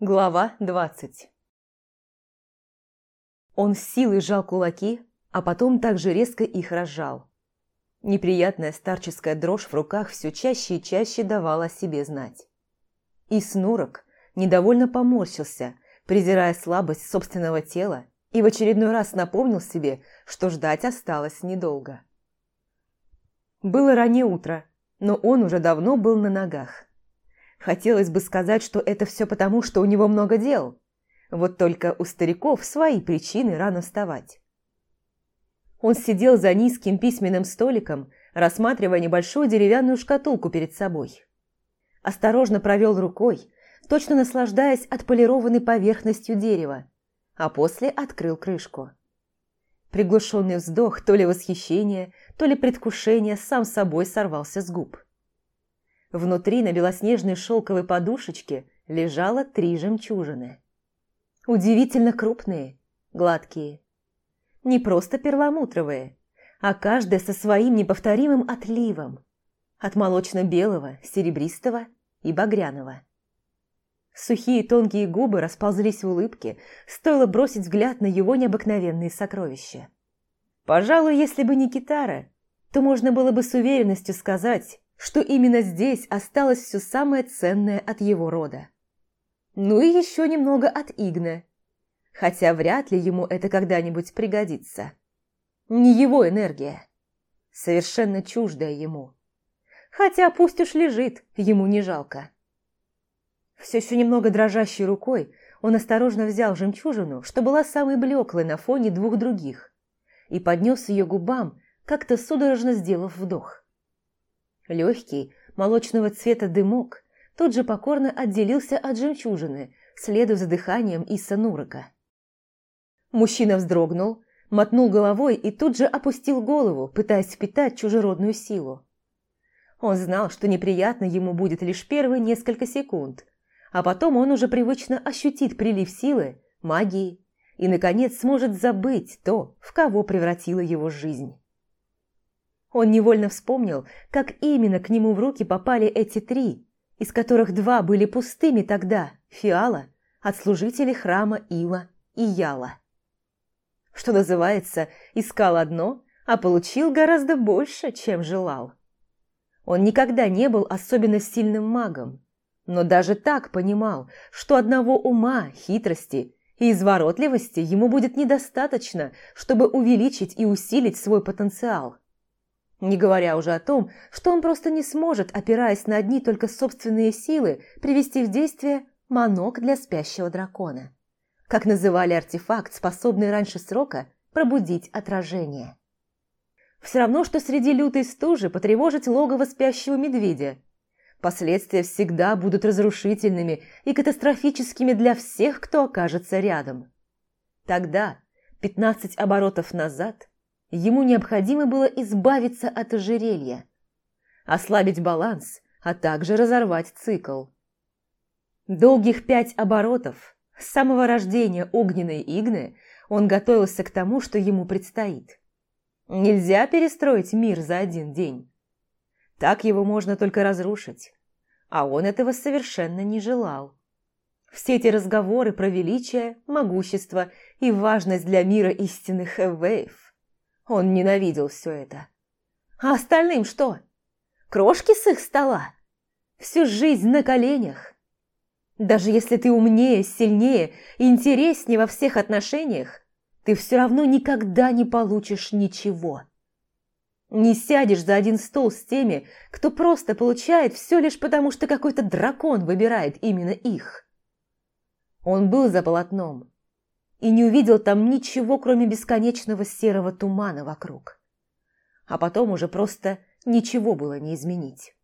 Глава двадцать Он с силой сжал кулаки, а потом также резко их разжал. Неприятная старческая дрожь в руках все чаще и чаще давала о себе знать. И Снурок недовольно поморщился, презирая слабость собственного тела, и в очередной раз напомнил себе, что ждать осталось недолго. Было раннее утро, но он уже давно был на ногах. Хотелось бы сказать, что это все потому, что у него много дел. Вот только у стариков свои причины рано вставать. Он сидел за низким письменным столиком, рассматривая небольшую деревянную шкатулку перед собой. Осторожно провел рукой, точно наслаждаясь отполированной поверхностью дерева, а после открыл крышку. Приглушенный вздох то ли восхищения, то ли предвкушения сам собой сорвался с губ. Внутри на белоснежной шелковой подушечке лежало три жемчужины. Удивительно крупные, гладкие. Не просто перламутровые, а каждая со своим неповторимым отливом. От молочно-белого, серебристого и багряного. Сухие тонкие губы расползлись в улыбке, стоило бросить взгляд на его необыкновенные сокровища. Пожалуй, если бы не китара, то можно было бы с уверенностью сказать, что именно здесь осталось все самое ценное от его рода. Ну и еще немного от Игна, хотя вряд ли ему это когда-нибудь пригодится. Не его энергия, совершенно чуждая ему. Хотя пусть уж лежит, ему не жалко. Все еще немного дрожащей рукой он осторожно взял жемчужину, что была самой блеклой на фоне двух других, и поднес ее губам, как-то судорожно сделав вдох. Легкий, молочного цвета дымок тут же покорно отделился от жемчужины, следуя за дыханием Иса Нурока. Мужчина вздрогнул, мотнул головой и тут же опустил голову, пытаясь впитать чужеродную силу. Он знал, что неприятно ему будет лишь первые несколько секунд, а потом он уже привычно ощутит прилив силы, магии и, наконец, сможет забыть то, в кого превратила его жизнь. Он невольно вспомнил, как именно к нему в руки попали эти три, из которых два были пустыми тогда – Фиала, от служителей храма Ила и Яла. Что называется, искал одно, а получил гораздо больше, чем желал. Он никогда не был особенно сильным магом, но даже так понимал, что одного ума, хитрости и изворотливости ему будет недостаточно, чтобы увеличить и усилить свой потенциал – не говоря уже о том, что он просто не сможет, опираясь на одни только собственные силы, привести в действие манок для спящего дракона. Как называли артефакт, способный раньше срока пробудить отражение. Все равно, что среди лютой стужи потревожить логово спящего медведя. Последствия всегда будут разрушительными и катастрофическими для всех, кто окажется рядом. Тогда, 15 оборотов назад, Ему необходимо было избавиться от ожерелья, ослабить баланс, а также разорвать цикл. Долгих пять оборотов, с самого рождения огненной игны, он готовился к тому, что ему предстоит. Нельзя перестроить мир за один день. Так его можно только разрушить, а он этого совершенно не желал. Все эти разговоры про величие, могущество и важность для мира истинных эвейв он ненавидел все это. А остальным что? Крошки с их стола? Всю жизнь на коленях? Даже если ты умнее, сильнее и интереснее во всех отношениях, ты все равно никогда не получишь ничего. Не сядешь за один стол с теми, кто просто получает все лишь потому, что какой-то дракон выбирает именно их. Он был за полотном, и не увидел там ничего, кроме бесконечного серого тумана вокруг. А потом уже просто ничего было не изменить.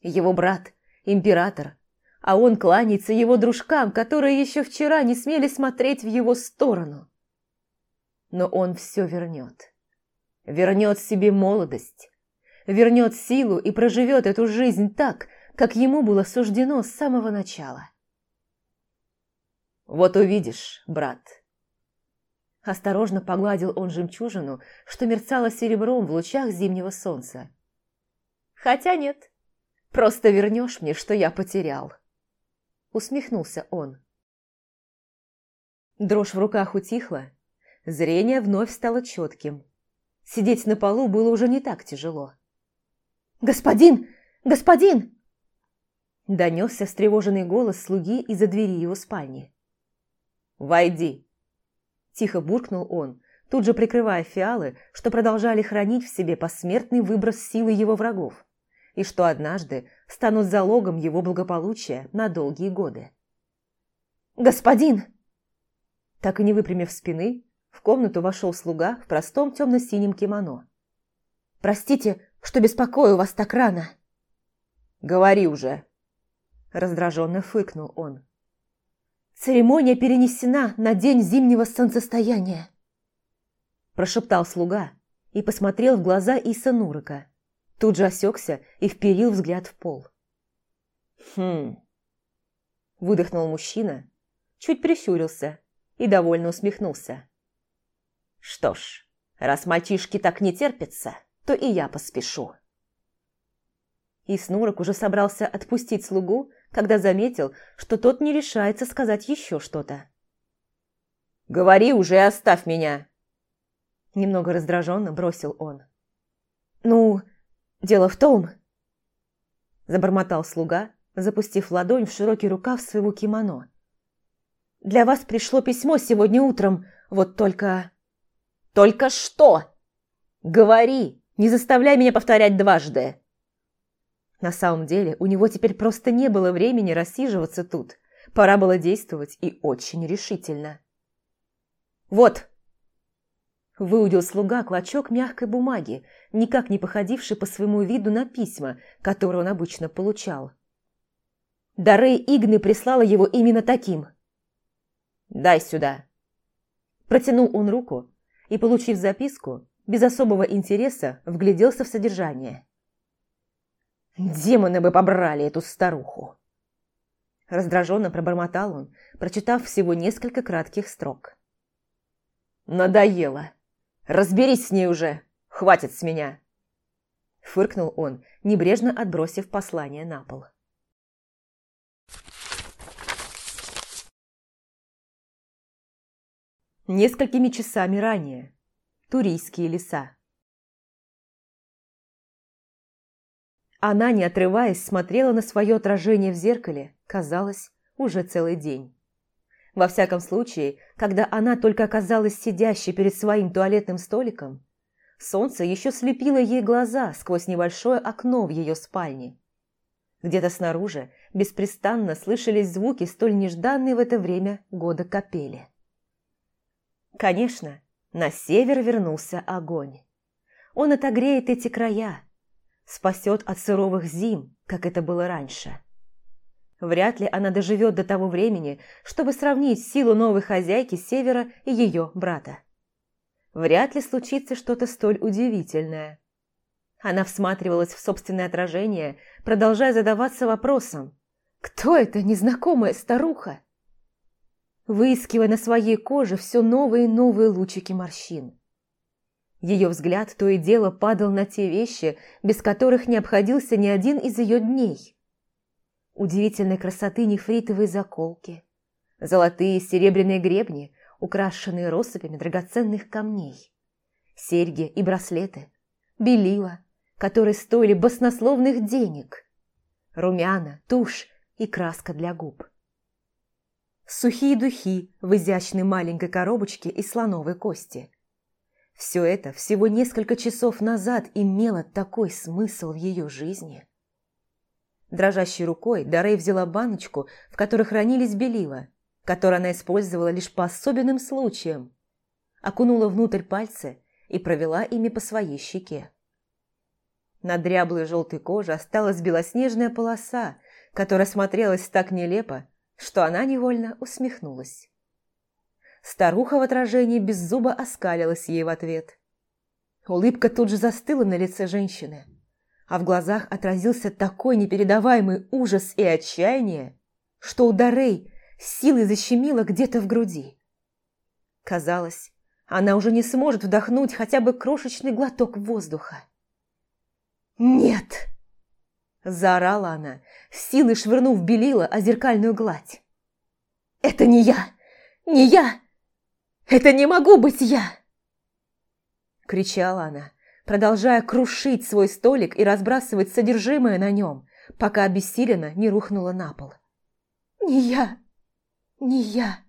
Его брат – император, а он кланяется его дружкам, которые еще вчера не смели смотреть в его сторону. Но он все вернет. Вернет себе молодость, вернет силу и проживет эту жизнь так, как ему было суждено с самого начала. «Вот увидишь, брат». Осторожно погладил он жемчужину, что мерцало серебром в лучах зимнего солнца. «Хотя нет, просто вернешь мне, что я потерял». – усмехнулся он. Дрожь в руках утихла, зрение вновь стало четким. Сидеть на полу было уже не так тяжело. «Господин! Господин!» Донесся встревоженный голос слуги из-за двери его спальни. «Войди!» Тихо буркнул он, тут же прикрывая фиалы, что продолжали хранить в себе посмертный выброс силы его врагов, и что однажды станут залогом его благополучия на долгие годы. «Господин!» Так и не выпрямив спины, в комнату вошел слуга в простом темно-синем кимоно. «Простите, что беспокою вас так рано!» «Говори уже!» Раздраженно фыркнул он. «Церемония перенесена на день зимнего солнцестояния!» Прошептал слуга и посмотрел в глаза Иса Нурика. Тут же осекся и вперил взгляд в пол. «Хм...» Выдохнул мужчина, чуть прищурился и довольно усмехнулся. «Что ж, раз мальчишки так не терпятся, то и я поспешу». И Снурок уже собрался отпустить слугу, когда заметил, что тот не решается сказать еще что-то. «Говори уже и оставь меня!» Немного раздраженно бросил он. «Ну, дело в том...» Забормотал слуга, запустив ладонь в широкий рукав своего кимоно. «Для вас пришло письмо сегодня утром, вот только...» «Только что? Говори, не заставляй меня повторять дважды!» На самом деле, у него теперь просто не было времени рассиживаться тут. Пора было действовать и очень решительно. «Вот!» Выудил слуга клочок мягкой бумаги, никак не походивший по своему виду на письма, которые он обычно получал. Дарей Игны прислала его именно таким. «Дай сюда!» Протянул он руку и, получив записку, без особого интереса вгляделся в содержание. Демоны бы побрали эту старуху. Раздраженно пробормотал он, прочитав всего несколько кратких строк. «Надоело! Разберись с ней уже! Хватит с меня!» Фыркнул он, небрежно отбросив послание на пол. Несколькими часами ранее. Турийские леса. Она, не отрываясь, смотрела на свое отражение в зеркале, казалось, уже целый день. Во всяком случае, когда она только оказалась сидящей перед своим туалетным столиком, солнце еще слепило ей глаза сквозь небольшое окно в ее спальне. Где-то снаружи беспрестанно слышались звуки столь нежданные в это время года капели. Конечно, на север вернулся огонь. Он отогреет эти края, спасет от суровых зим, как это было раньше. Вряд ли она доживет до того времени, чтобы сравнить силу новой хозяйки Севера и ее брата. Вряд ли случится что-то столь удивительное. Она всматривалась в собственное отражение, продолжая задаваться вопросом, кто эта незнакомая старуха? Выискивая на своей коже все новые и новые лучики морщин. Ее взгляд то и дело падал на те вещи, без которых не обходился ни один из ее дней. Удивительной красоты нефритовые заколки, золотые и серебряные гребни, украшенные россыпями драгоценных камней, серьги и браслеты, белила, которые стоили баснословных денег, румяна, тушь и краска для губ. Сухие духи в изящной маленькой коробочке из слоновой кости – все это всего несколько часов назад имело такой смысл в ее жизни. Дрожащей рукой Дарей взяла баночку, в которой хранились белила, которую она использовала лишь по особенным случаям, окунула внутрь пальцы и провела ими по своей щеке. На дряблой желтой коже осталась белоснежная полоса, которая смотрелась так нелепо, что она невольно усмехнулась. Старуха в отражении без зуба оскалилась ей в ответ. Улыбка тут же застыла на лице женщины, а в глазах отразился такой непередаваемый ужас и отчаяние, что у Дарей силой защемило где-то в груди. Казалось, она уже не сможет вдохнуть хотя бы крошечный глоток воздуха. «Нет!» Заорала она, силой швырнув белила о зеркальную гладь. «Это не я! Не я! Это не могу быть я!» Кричала она, продолжая крушить свой столик и разбрасывать содержимое на нем, пока обессиленно не рухнула на пол. «Не я! Не я!»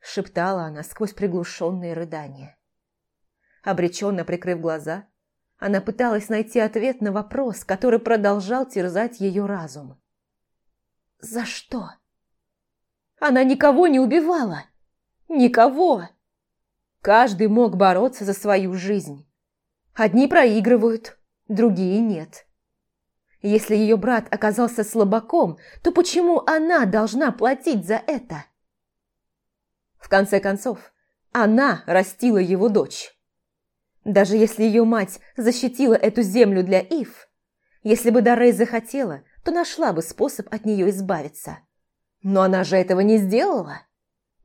Шептала она сквозь приглушенные рыдания. Обреченно прикрыв глаза, она пыталась найти ответ на вопрос, который продолжал терзать ее разум. «За что?» Она никого не убивала. Никого. Каждый мог бороться за свою жизнь. Одни проигрывают, другие нет. Если ее брат оказался слабаком, то почему она должна платить за это? В конце концов, она растила его дочь. Даже если ее мать защитила эту землю для Ив, если бы Дарей захотела, то нашла бы способ от нее избавиться. Но она же этого не сделала.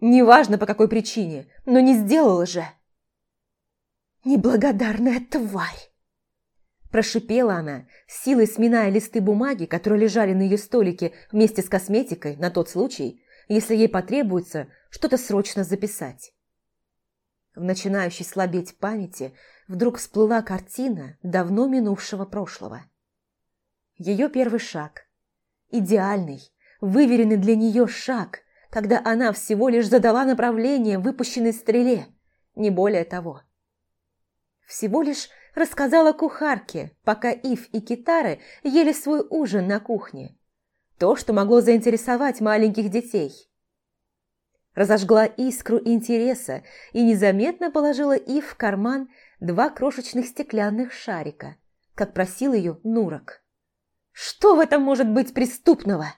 Неважно по какой причине, но не сделала же. «Неблагодарная тварь!» Прошипела она, силой сминая листы бумаги, которые лежали на ее столике вместе с косметикой на тот случай, если ей потребуется что-то срочно записать. В начинающей слабеть памяти вдруг всплыла картина давно минувшего прошлого. Ее первый шаг. Идеальный, выверенный для нее шаг, когда она всего лишь задала направление выпущенной стреле, не более того. Всего лишь рассказала кухарке, пока Ив и Китары ели свой ужин на кухне. То, что могло заинтересовать маленьких детей. Разожгла искру интереса и незаметно положила Ив в карман два крошечных стеклянных шарика, как просил ее Нурок. Что в этом может быть преступного?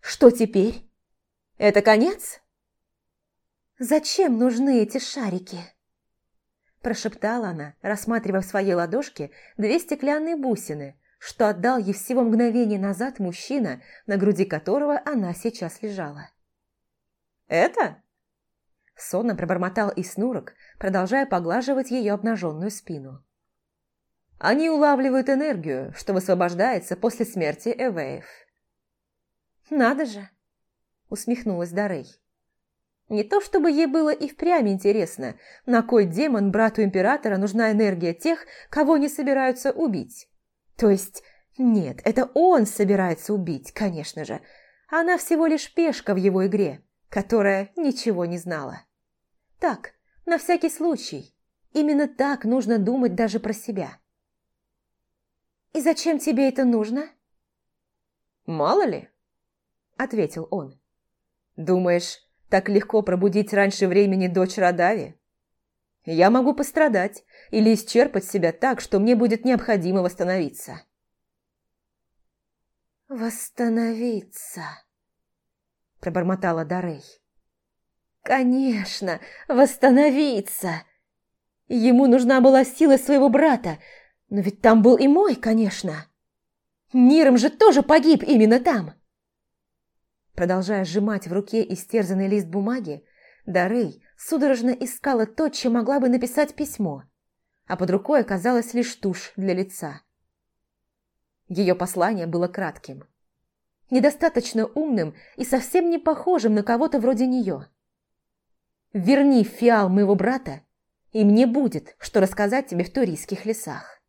Что теперь? Это конец? Зачем нужны эти шарики? Прошептала она, рассматривая в своей ладошке две стеклянные бусины, что отдал ей всего мгновение назад мужчина, на груди которого она сейчас лежала. «Это?» Сонно пробормотал и снурок, продолжая поглаживать ее обнаженную спину. «Они улавливают энергию, что высвобождается после смерти Эвеев». «Надо же!» – усмехнулась Дарей. Не то чтобы ей было и впрямь интересно, на кой демон брату императора нужна энергия тех, кого не собираются убить. То есть, нет, это он собирается убить, конечно же. Она всего лишь пешка в его игре, которая ничего не знала. Так, на всякий случай. Именно так нужно думать даже про себя. «И зачем тебе это нужно?» «Мало ли», – ответил он. «Думаешь, так легко пробудить раньше времени дочь Радави? Я могу пострадать или исчерпать себя так, что мне будет необходимо восстановиться». «Восстановиться», – пробормотала Дарей. «Конечно, восстановиться! Ему нужна была сила своего брата, но ведь там был и мой, конечно. Ниром же тоже погиб именно там!» Продолжая сжимать в руке истерзанный лист бумаги, Дарей судорожно искала то, чем могла бы написать письмо, а под рукой оказалась лишь тушь для лица. Ее послание было кратким, недостаточно умным и совсем не похожим на кого-то вроде нее. «Верни фиал моего брата, и мне будет, что рассказать тебе в турийских лесах».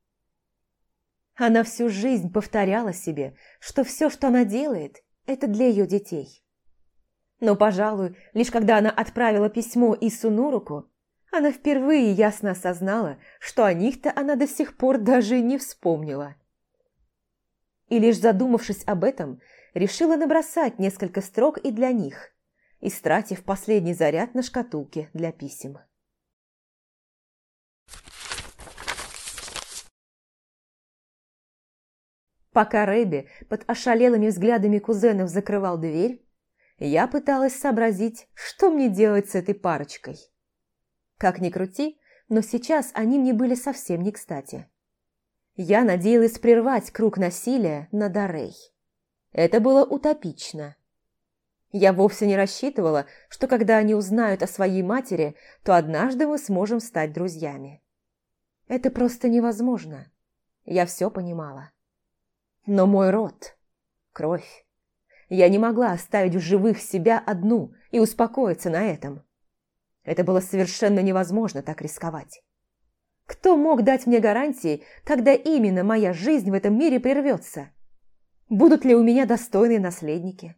Она всю жизнь повторяла себе, что все, что она делает – это для ее детей. Но, пожалуй, лишь когда она отправила письмо Ису Нуруку, она впервые ясно осознала, что о них-то она до сих пор даже не вспомнила. И лишь задумавшись об этом, решила набросать несколько строк и для них, истратив последний заряд на шкатулке для писем. Пока Рэби под ошалелыми взглядами кузенов закрывал дверь, я пыталась сообразить, что мне делать с этой парочкой. Как ни крути, но сейчас они мне были совсем не кстати. Я надеялась прервать круг насилия на Дарей. Это было утопично. Я вовсе не рассчитывала, что когда они узнают о своей матери, то однажды мы сможем стать друзьями. Это просто невозможно. Я все понимала. Но мой род – кровь. Я не могла оставить в живых себя одну и успокоиться на этом. Это было совершенно невозможно так рисковать. Кто мог дать мне гарантии, когда именно моя жизнь в этом мире прервется? Будут ли у меня достойные наследники?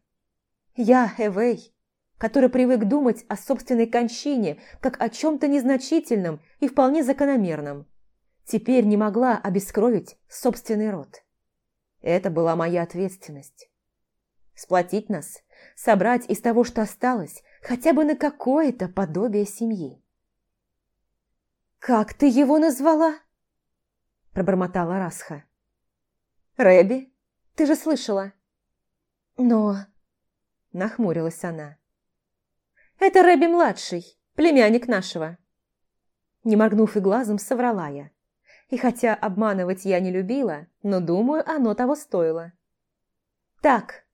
Я, Эвей, который привык думать о собственной кончине как о чем-то незначительном и вполне закономерном, теперь не могла обескровить собственный род. Это была моя ответственность. Сплотить нас, собрать из того, что осталось, хотя бы на какое-то подобие семьи. «Как ты его назвала?» – пробормотала Расха. «Рэби, ты же слышала». «Но...» – нахмурилась она. «Это Рэби-младший, племянник нашего». Не моргнув и глазом, соврала я. И хотя обманывать я не любила, но, думаю, оно того стоило. «Так,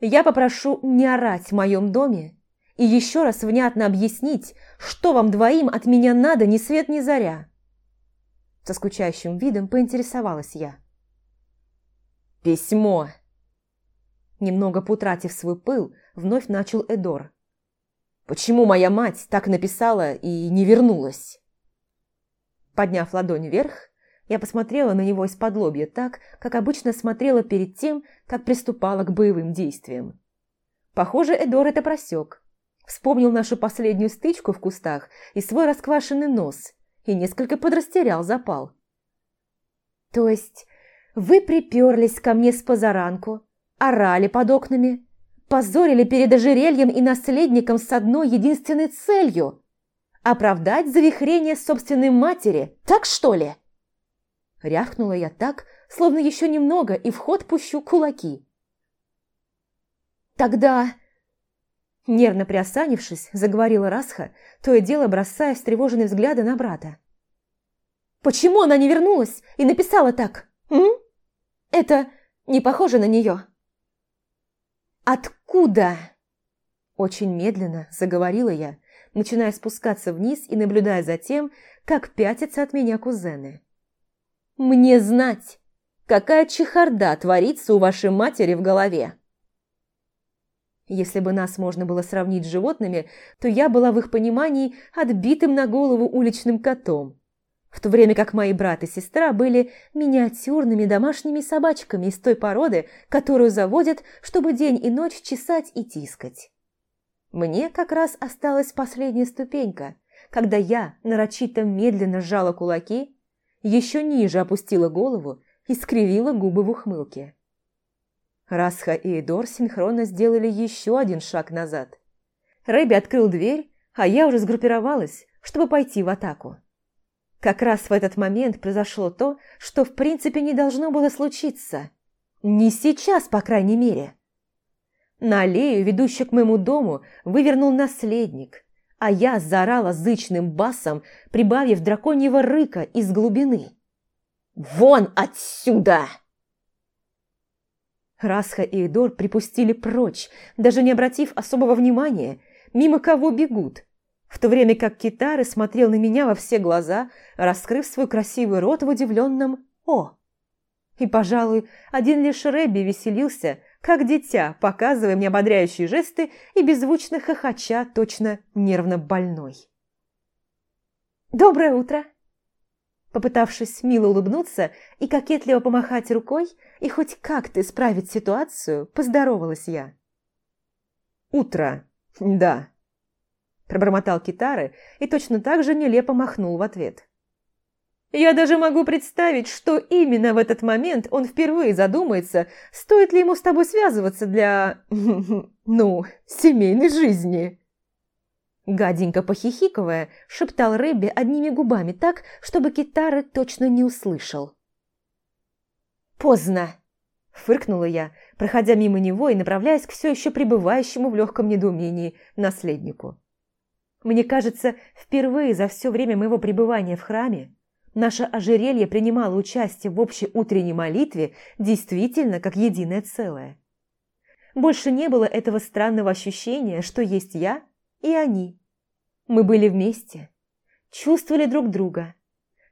я попрошу не орать в моем доме и еще раз внятно объяснить, что вам двоим от меня надо ни свет ни заря. Со скучающим видом поинтересовалась я. «Письмо!» Немного потратив свой пыл, вновь начал Эдор. «Почему моя мать так написала и не вернулась?» Подняв ладонь вверх, я посмотрела на него из-под лобья так, как обычно смотрела перед тем, как приступала к боевым действиям. Похоже, Эдор это просек, Вспомнил нашу последнюю стычку в кустах и свой расквашенный нос, и несколько подрастерял запал. «То есть вы приперлись ко мне с позаранку, орали под окнами, позорили перед ожерельем и наследником с одной единственной целью – оправдать завихрение собственной матери, так что ли?» Рявкнула я так, словно еще немного и в ход пущу кулаки. «Тогда Нервно приосанившись, заговорила Расха, то и дело бросая встревоженные взгляды на брата. «Почему она не вернулась и написала так? М? Это не похоже на нее». «Откуда?» Очень медленно заговорила я, начиная спускаться вниз и наблюдая за тем, как пятятся от меня кузены. «Мне знать, какая чехарда творится у вашей матери в голове!» Если бы нас можно было сравнить с животными, то я была в их понимании отбитым на голову уличным котом. В то время как мои брат и сестра были миниатюрными домашними собачками из той породы, которую заводят, чтобы день и ночь чесать и тискать. Мне как раз осталась последняя ступенька, когда я нарочито медленно сжала кулаки, еще ниже опустила голову и скривила губы в ухмылке. Расха и Эдор синхронно сделали еще один шаг назад. Рэби открыл дверь, а я уже сгруппировалась, чтобы пойти в атаку. Как раз в этот момент произошло то, что в принципе не должно было случиться. Не сейчас, по крайней мере. На аллею, ведущую к моему дому, вывернул наследник, а я заорала зычным басом, прибавив драконьего рыка из глубины. «Вон отсюда!» Расха и Эдор припустили прочь, даже не обратив особого внимания, мимо кого бегут, в то время как Китары смотрел на меня во все глаза, раскрыв свой красивый рот в удивленном «О!». И, пожалуй, один лишь Рэбби веселился, как дитя, показывая мне ободряющие жесты и беззвучно хохоча, точно нервно больной. «Доброе утро!» Попытавшись мило улыбнуться и кокетливо помахать рукой, и хоть как-то исправить ситуацию, поздоровалась я. «Утро, да», – пробормотал Китары и точно так же нелепо махнул в ответ. «Я даже могу представить, что именно в этот момент он впервые задумается, стоит ли ему с тобой связываться для... ну, семейной жизни». Гаденько похихикывая, шептал Рэбби одними губами так, чтобы Китары точно не услышал. «Поздно!» – фыркнула я, проходя мимо него и направляясь к все еще пребывающему в легком недоумении наследнику. Мне кажется, впервые за все время моего пребывания в храме наше ожерелье принимало участие в общей утренней молитве действительно как единое целое. Больше не было этого странного ощущения, что есть я и они. Мы были вместе, чувствовали друг друга.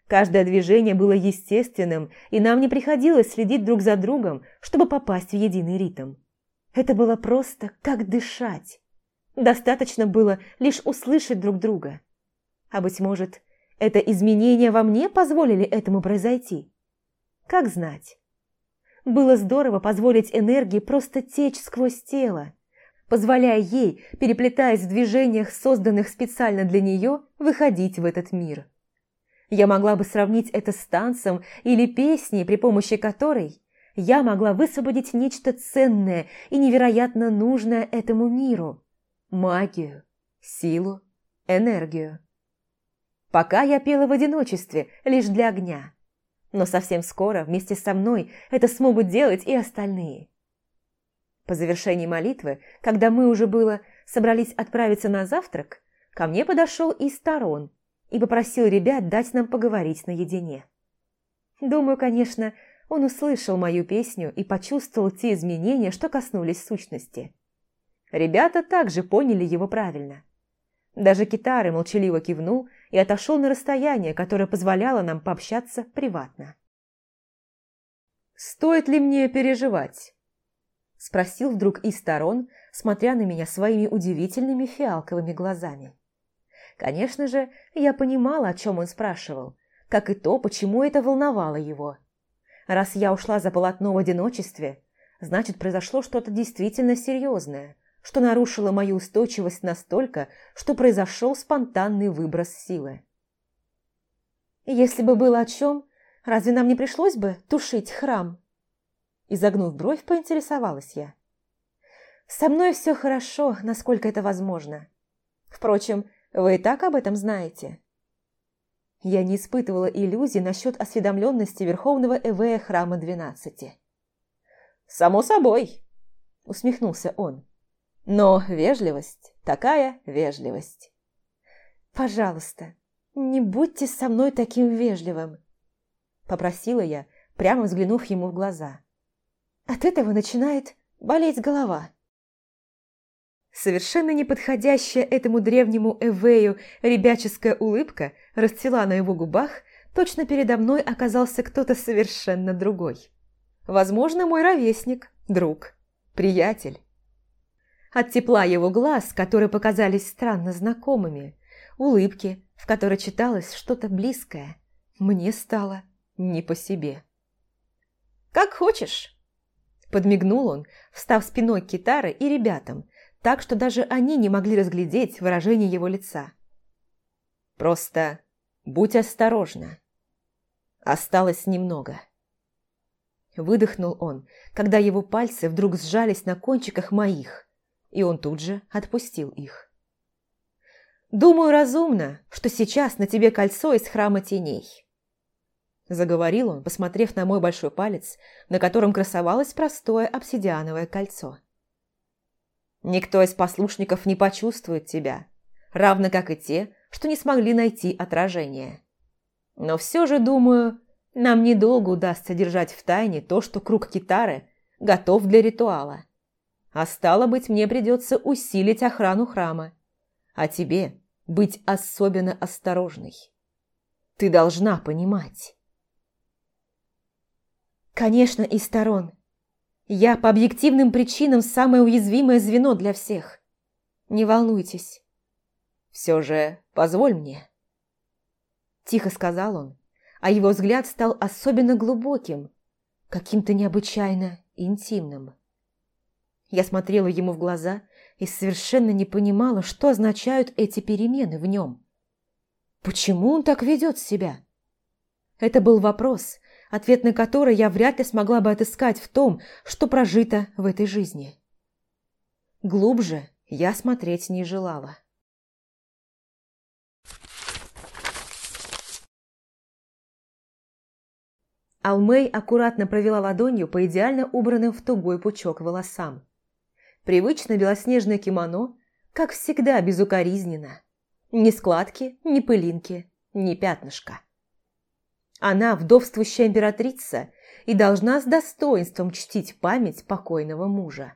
Каждое движение было естественным, и нам не приходилось следить друг за другом, чтобы попасть в единый ритм. Это было просто как дышать. Достаточно было лишь услышать друг друга. А быть может, это изменения во мне позволили этому произойти? Как знать. Было здорово позволить энергии просто течь сквозь тело, позволяя ей, переплетаясь в движениях, созданных специально для нее, выходить в этот мир. Я могла бы сравнить это с танцем или песней, при помощи которой я могла высвободить нечто ценное и невероятно нужное этому миру – магию, силу, энергию. Пока я пела в одиночестве, лишь для огня. Но совсем скоро вместе со мной это смогут делать и остальные. По завершении молитвы, когда мы уже было собрались отправиться на завтрак, ко мне подошел и сторон и попросил ребят дать нам поговорить наедине. Думаю, конечно, он услышал мою песню и почувствовал те изменения, что коснулись сущности. Ребята также поняли его правильно. Даже Китары молчаливо кивнул и отошел на расстояние, которое позволяло нам пообщаться приватно. «Стоит ли мне переживать?» Спросил вдруг из сторон, смотря на меня своими удивительными фиалковыми глазами. Конечно же, я понимала, о чем он спрашивал, как и то, почему это волновало его. Раз я ушла за полотно в одиночестве, значит, произошло что-то действительно серьезное, что нарушило мою устойчивость настолько, что произошел спонтанный выброс силы. «Если бы было о чем, разве нам не пришлось бы тушить храм?» Изогнув бровь, поинтересовалась я. «Со мной все хорошо, насколько это возможно. Впрочем, вы и так об этом знаете. Я не испытывала иллюзий насчет осведомленности Верховного Эвея Храма Двенадцати. «Само собой», — усмехнулся он. «Но вежливость, такая вежливость». «Пожалуйста, не будьте со мной таким вежливым», — попросила я, прямо взглянув ему в глаза. «От этого начинает болеть голова». Совершенно неподходящая этому древнему Эвею ребяческая улыбка расцвела на его губах, точно передо мной оказался кто-то совершенно другой. Возможно, мой ровесник, друг, приятель. От тепла его глаз, которые показались странно знакомыми, улыбки, в которой читалось что-то близкое, мне стало не по себе. «Как хочешь!» Подмигнул он, встав спиной к китаре и ребятам, так что даже они не могли разглядеть выражение его лица. «Просто будь осторожна. Осталось немного». Выдохнул он, когда его пальцы вдруг сжались на кончиках моих, и он тут же отпустил их. «Думаю, разумно, что сейчас на тебе кольцо из храма теней». Заговорил он, посмотрев на мой большой палец, на котором красовалось простое обсидиановое кольцо. Никто из послушников не почувствует тебя, равно как и те, что не смогли найти отражение. Но все же, думаю, нам недолго удастся держать в тайне то, что круг китары готов для ритуала. А стало быть, мне придется усилить охрану храма. А тебе быть особенно осторожной. Ты должна понимать. Конечно, и сторон. Я по объективным причинам самое уязвимое звено для всех. Не волнуйтесь. Все же позволь мне. Тихо сказал он, а его взгляд стал особенно глубоким, каким-то необычайно интимным. Я смотрела ему в глаза и совершенно не понимала, что означают эти перемены в нем. Почему он так ведет себя? Это был вопрос, ответ на который я вряд ли смогла бы отыскать в том, что прожито в этой жизни. Глубже я смотреть не желала. Алмей аккуратно провела ладонью по идеально убранным в тугой пучок волосам. Привычно белоснежное кимоно, как всегда, безукоризненно. Ни складки, ни пылинки, ни пятнышка. Она вдовствующая императрица и должна с достоинством чтить память покойного мужа.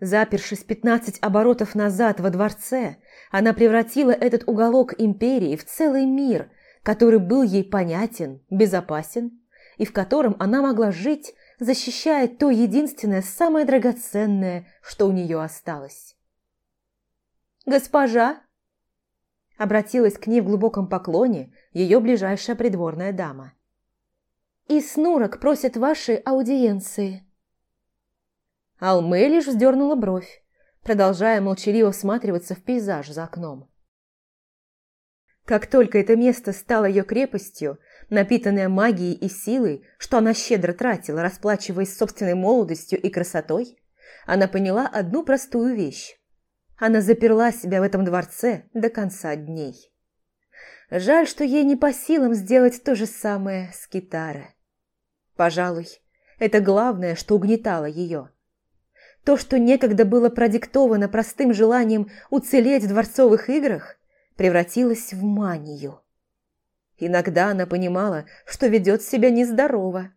Запершись пятнадцать оборотов назад во дворце, она превратила этот уголок империи в целый мир, который был ей понятен, безопасен, и в котором она могла жить, защищая то единственное, самое драгоценное, что у нее осталось. «Госпожа!» Обратилась к ней в глубоком поклоне ее ближайшая придворная дама. «И снурок просят вашей аудиенции». Алме лишь вздернула бровь, продолжая молчаливо всматриваться в пейзаж за окном. Как только это место стало ее крепостью, напитанное магией и силой, что она щедро тратила, расплачиваясь собственной молодостью и красотой, она поняла одну простую вещь. Она заперла себя в этом дворце до конца дней. Жаль, что ей не по силам сделать то же самое с Китаре. Пожалуй, это главное, что угнетало ее. То, что некогда было продиктовано простым желанием уцелеть в дворцовых играх, превратилось в манию. Иногда она понимала, что ведет себя нездорово.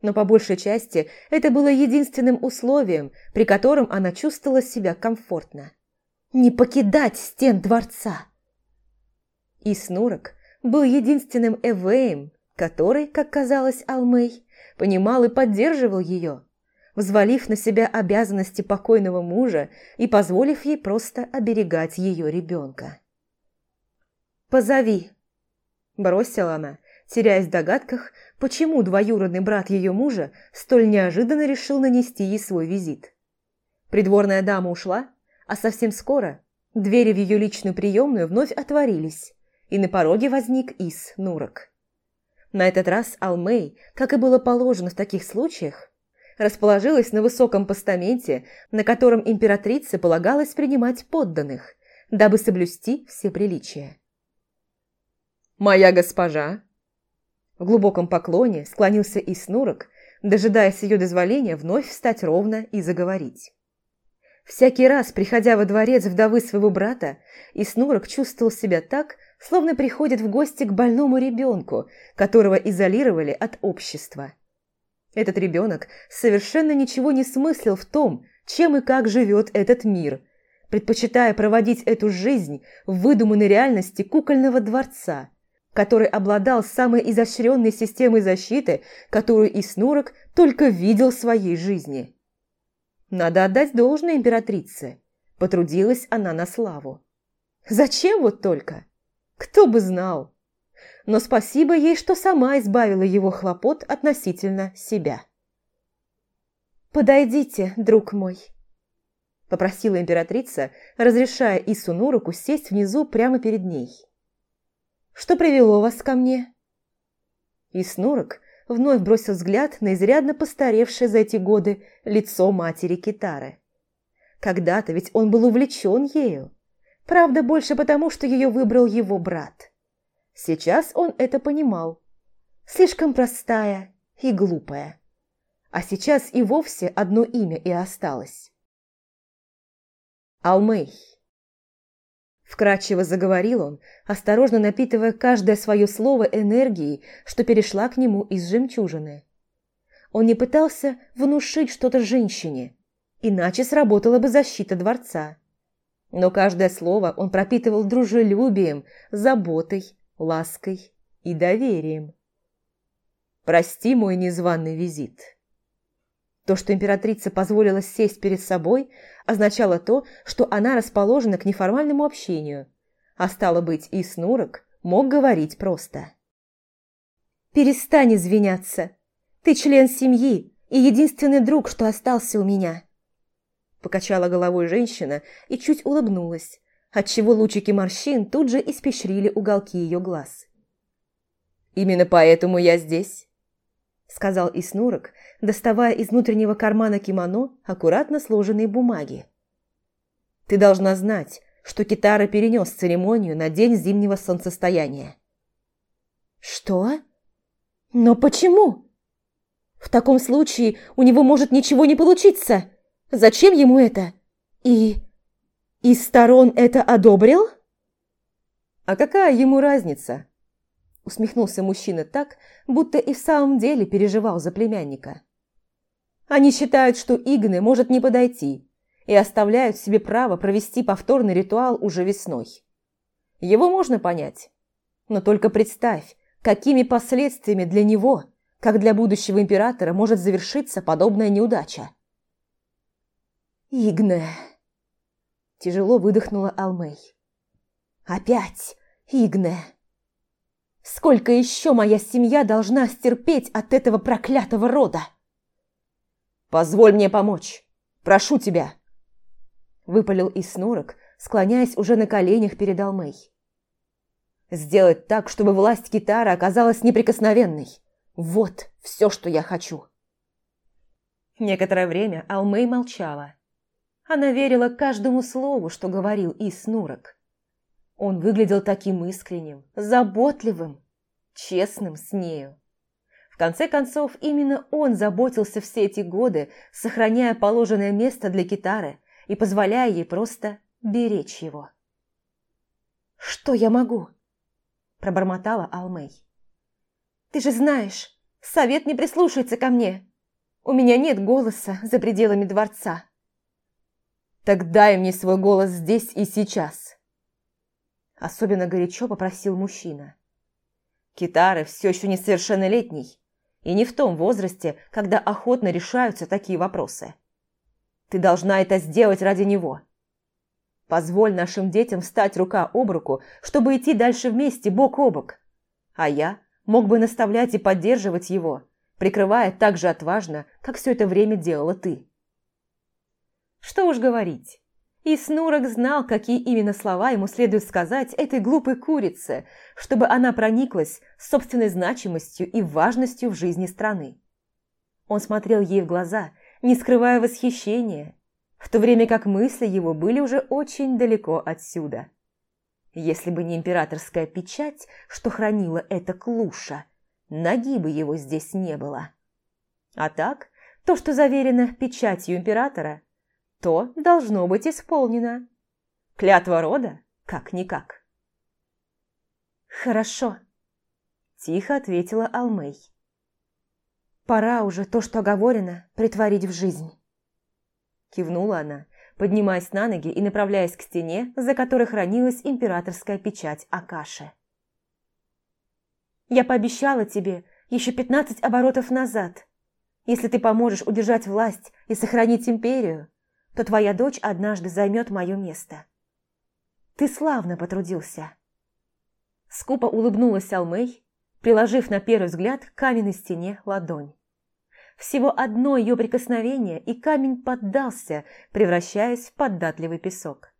Но по большей части это было единственным условием, при котором она чувствовала себя комфортно. Не покидать стен дворца. И Снурок был единственным Эвеем, который, как казалось Алмей, понимал и поддерживал ее, взвалив на себя обязанности покойного мужа и позволив ей просто оберегать ее ребенка. «Позови!» – бросила она, теряясь в догадках, почему двоюродный брат ее мужа столь неожиданно решил нанести ей свой визит. Придворная дама ушла, а совсем скоро двери в ее личную приемную вновь отворились, и на пороге возник Ис Нурок. На этот раз Алмей, как и было положено в таких случаях, расположилась на высоком постаменте, на котором императрице полагалось принимать подданных, дабы соблюсти все приличия. «Моя госпожа!» В глубоком поклоне склонился и снурок, дожидаясь ее дозволения вновь встать ровно и заговорить. Всякий раз, приходя во дворец вдовы своего брата, и снурок чувствовал себя так, словно приходит в гости к больному ребенку, которого изолировали от общества. Этот ребенок совершенно ничего не смыслил в том, чем и как живет этот мир, предпочитая проводить эту жизнь в выдуманной реальности кукольного дворца – который обладал самой изощренной системой защиты, которую Иснурок только видел в своей жизни. Надо отдать должное императрице. Потрудилась она на славу. Зачем вот только? Кто бы знал. Но спасибо ей, что сама избавила его хлопот относительно себя. «Подойдите, друг мой», – попросила императрица, разрешая Исунуруку сесть внизу прямо перед ней. Что привело вас ко мне?» И Снурок вновь бросил взгляд на изрядно постаревшее за эти годы лицо матери Китары. Когда-то ведь он был увлечен ею. Правда, больше потому, что ее выбрал его брат. Сейчас он это понимал. Слишком простая и глупая. А сейчас и вовсе одно имя и осталось. Алмей. Вкратчиво заговорил он, осторожно напитывая каждое свое слово энергией, что перешла к нему из жемчужины. Он не пытался внушить что-то женщине, иначе сработала бы защита дворца. Но каждое слово он пропитывал дружелюбием, заботой, лаской и доверием. «Прости мой незваный визит», то, что императрица позволила сесть перед собой, означало то, что она расположена к неформальному общению, а стало быть, и Снурок мог говорить просто. «Перестань извиняться. Ты член семьи и единственный друг, что остался у меня». Покачала головой женщина и чуть улыбнулась, отчего лучики морщин тут же испещрили уголки ее глаз. «Именно поэтому я здесь сказал Иснурок, доставая из внутреннего кармана кимоно аккуратно сложенные бумаги. «Ты должна знать, что Китара перенес церемонию на день зимнего солнцестояния». «Что? Но почему?» «В таком случае у него может ничего не получиться. Зачем ему это? И... из сторон это одобрил?» «А какая ему разница?» усмехнулся мужчина так, будто и в самом деле переживал за племянника. Они считают, что Игны может не подойти, и оставляют себе право провести повторный ритуал уже весной. Его можно понять. Но только представь, какими последствиями для него, как для будущего императора, может завершиться подобная неудача. «Игне!» Тяжело выдохнула Алмей. «Опять Игне!» Сколько еще моя семья должна стерпеть от этого проклятого рода? «Позволь мне помочь! Прошу тебя!» Выпалил из снурок, склоняясь уже на коленях перед Алмей. «Сделать так, чтобы власть Китара оказалась неприкосновенной. Вот все, что я хочу!» Некоторое время Алмей молчала. Она верила каждому слову, что говорил Ис Снурок. Он выглядел таким искренним, заботливым, честным с нею. Конце концов, именно он заботился все эти годы, сохраняя положенное место для китары и позволяя ей просто беречь его. «Что я могу?» – пробормотала Алмей. «Ты же знаешь, совет не прислушается ко мне. У меня нет голоса за пределами дворца». «Так дай мне свой голос здесь и сейчас», Особенно горячо попросил мужчина. Китары все еще несовершеннолетний и не в том возрасте, когда охотно решаются такие вопросы. Ты должна это сделать ради него. Позволь нашим детям встать рука об руку, чтобы идти дальше вместе, бок о бок. А я мог бы наставлять и поддерживать его, прикрывая так же отважно, как все это время делала ты. Что уж говорить, и Снурок знал, какие именно слова ему следует сказать этой глупой курице, чтобы она прониклась собственной значимостью и важностью в жизни страны. Он смотрел ей в глаза, не скрывая восхищения, в то время как мысли его были уже очень далеко отсюда. Если бы не императорская печать, что хранила эта клуша, ноги бы его здесь не было. А так, то, что заверено печатью императора – то должно быть исполнено. Клятва рода как-никак. «Хорошо», – тихо ответила Алмей. «Пора уже то, что оговорено, притворить в жизнь». Кивнула она, поднимаясь на ноги и направляясь к стене, за которой хранилась императорская печать Акаши. «Я пообещала тебе еще пятнадцать оборотов назад. Если ты поможешь удержать власть и сохранить империю, то твоя дочь однажды займет мое место. Ты славно потрудился. Скупо улыбнулась Алмей, приложив на первый взгляд к каменной стене ладонь. Всего одно ее прикосновение, и камень поддался, превращаясь в податливый песок.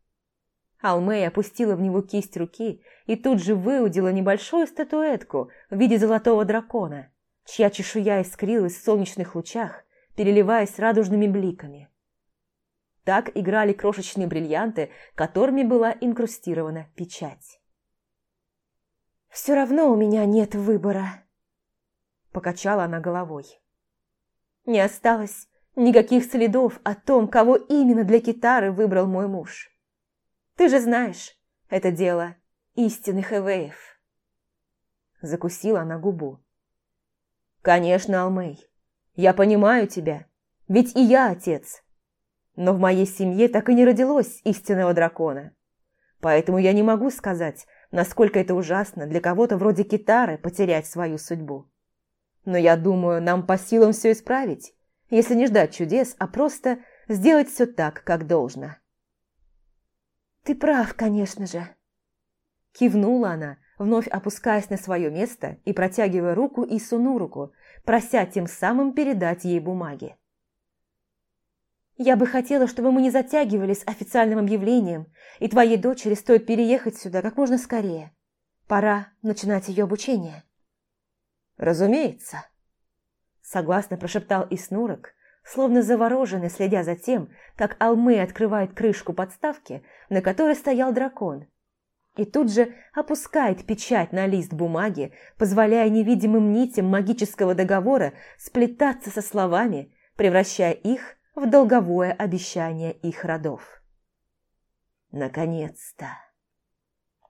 Алмей опустила в него кисть руки и тут же выудила небольшую статуэтку в виде золотого дракона, чья чешуя искрилась в солнечных лучах, переливаясь радужными бликами. Так играли крошечные бриллианты, которыми была инкрустирована печать. «Все равно у меня нет выбора», – покачала она головой. «Не осталось никаких следов о том, кого именно для китары выбрал мой муж. Ты же знаешь, это дело истинных эвеев». Закусила она губу. «Конечно, Алмей, я понимаю тебя, ведь и я отец». Но в моей семье так и не родилось истинного дракона. Поэтому я не могу сказать, насколько это ужасно для кого-то вроде Китары потерять свою судьбу. Но я думаю, нам по силам все исправить, если не ждать чудес, а просто сделать все так, как должно. «Ты прав, конечно же», – кивнула она, вновь опускаясь на свое место и протягивая руку и суну руку, прося тем самым передать ей бумаги. Я бы хотела, чтобы мы не затягивали с официальным объявлением, и твоей дочери стоит переехать сюда как можно скорее. Пора начинать ее обучение». «Разумеется», – согласно прошептал Иснурок, словно завороженный, следя за тем, как Алмы открывает крышку подставки, на которой стоял дракон, и тут же опускает печать на лист бумаги, позволяя невидимым нитям магического договора сплетаться со словами, превращая их в долговое обещание их родов. Наконец-то!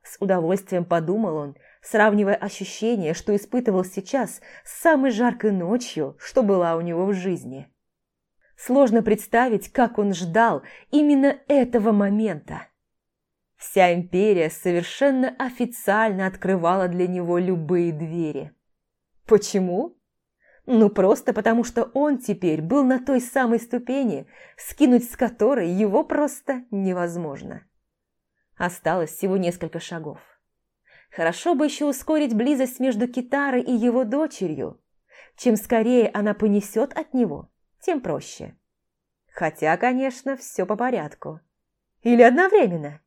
С удовольствием подумал он, сравнивая ощущение, что испытывал сейчас с самой жаркой ночью, что была у него в жизни. Сложно представить, как он ждал именно этого момента. Вся империя совершенно официально открывала для него любые двери. Почему? Ну, просто потому что он теперь был на той самой ступени, скинуть с которой его просто невозможно. Осталось всего несколько шагов. Хорошо бы еще ускорить близость между Китарой и его дочерью. Чем скорее она понесет от него, тем проще. Хотя, конечно, все по порядку. Или одновременно.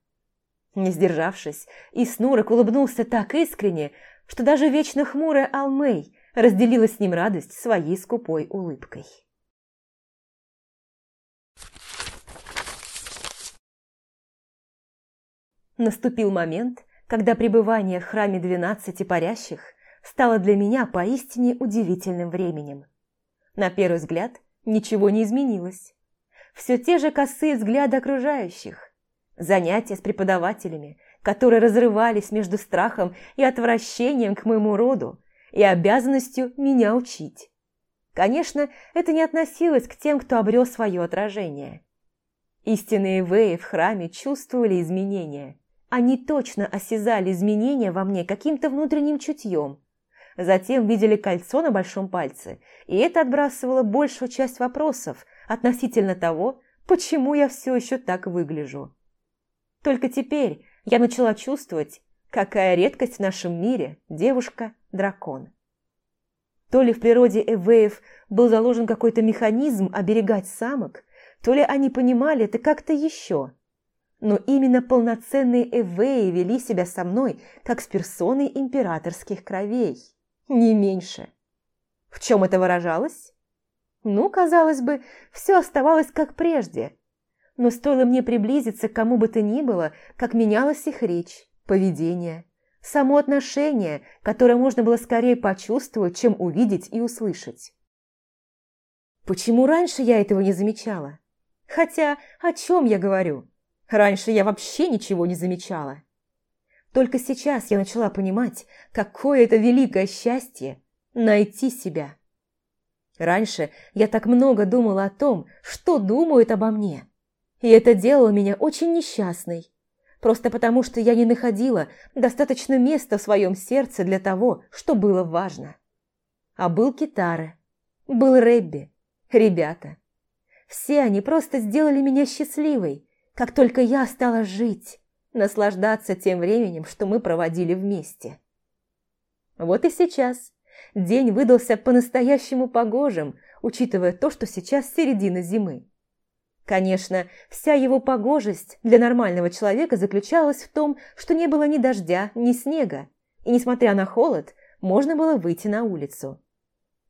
Не сдержавшись, и Снурок улыбнулся так искренне, что даже вечно хмурая Алмей разделила с ним радость своей скупой улыбкой. Наступил момент, когда пребывание в храме двенадцати парящих стало для меня поистине удивительным временем. На первый взгляд ничего не изменилось. Все те же косые взгляды окружающих, занятия с преподавателями, которые разрывались между страхом и отвращением к моему роду и обязанностью меня учить. Конечно, это не относилось к тем, кто обрел свое отражение. Истинные веи в храме чувствовали изменения – они точно осязали изменения во мне каким-то внутренним чутьем. Затем видели кольцо на большом пальце, и это отбрасывало большую часть вопросов относительно того, почему я все еще так выгляжу. Только теперь я начала чувствовать, какая редкость в нашем мире девушка-дракон. То ли в природе эвеев был заложен какой-то механизм оберегать самок, то ли они понимали это как-то еще – но именно полноценные эвеи вели себя со мной, как с персоной императорских кровей. Не меньше. В чем это выражалось? Ну, казалось бы, все оставалось как прежде. Но стоило мне приблизиться к кому бы то ни было, как менялась их речь, поведение, само отношение, которое можно было скорее почувствовать, чем увидеть и услышать. Почему раньше я этого не замечала? Хотя, о чем я говорю? Раньше я вообще ничего не замечала. Только сейчас я начала понимать, какое это великое счастье – найти себя. Раньше я так много думала о том, что думают обо мне. И это делало меня очень несчастной. Просто потому, что я не находила достаточно места в своем сердце для того, что было важно. А был Китара, был Рэбби, ребята. Все они просто сделали меня счастливой – как только я стала жить, наслаждаться тем временем, что мы проводили вместе. Вот и сейчас день выдался по-настоящему погожим, учитывая то, что сейчас середина зимы. Конечно, вся его погожесть для нормального человека заключалась в том, что не было ни дождя, ни снега, и, несмотря на холод, можно было выйти на улицу.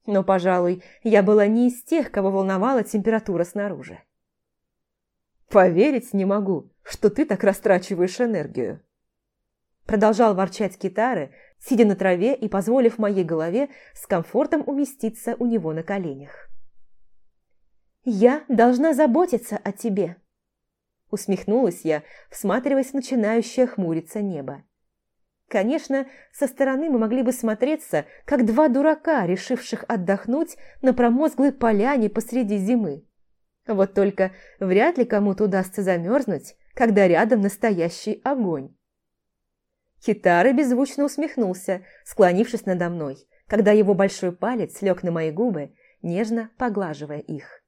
Но, пожалуй, я была не из тех, кого волновала температура снаружи. «Поверить не могу, что ты так растрачиваешь энергию». Продолжал ворчать Китары, сидя на траве и позволив моей голове с комфортом уместиться у него на коленях. «Я должна заботиться о тебе», – усмехнулась я, всматриваясь в начинающее хмуриться небо. Конечно, со стороны мы могли бы смотреться, как два дурака, решивших отдохнуть на промозглой поляне посреди зимы. Вот только вряд ли кому-то удастся замерзнуть, когда рядом настоящий огонь. Хитара беззвучно усмехнулся, склонившись надо мной, когда его большой палец лег на мои губы, нежно поглаживая их.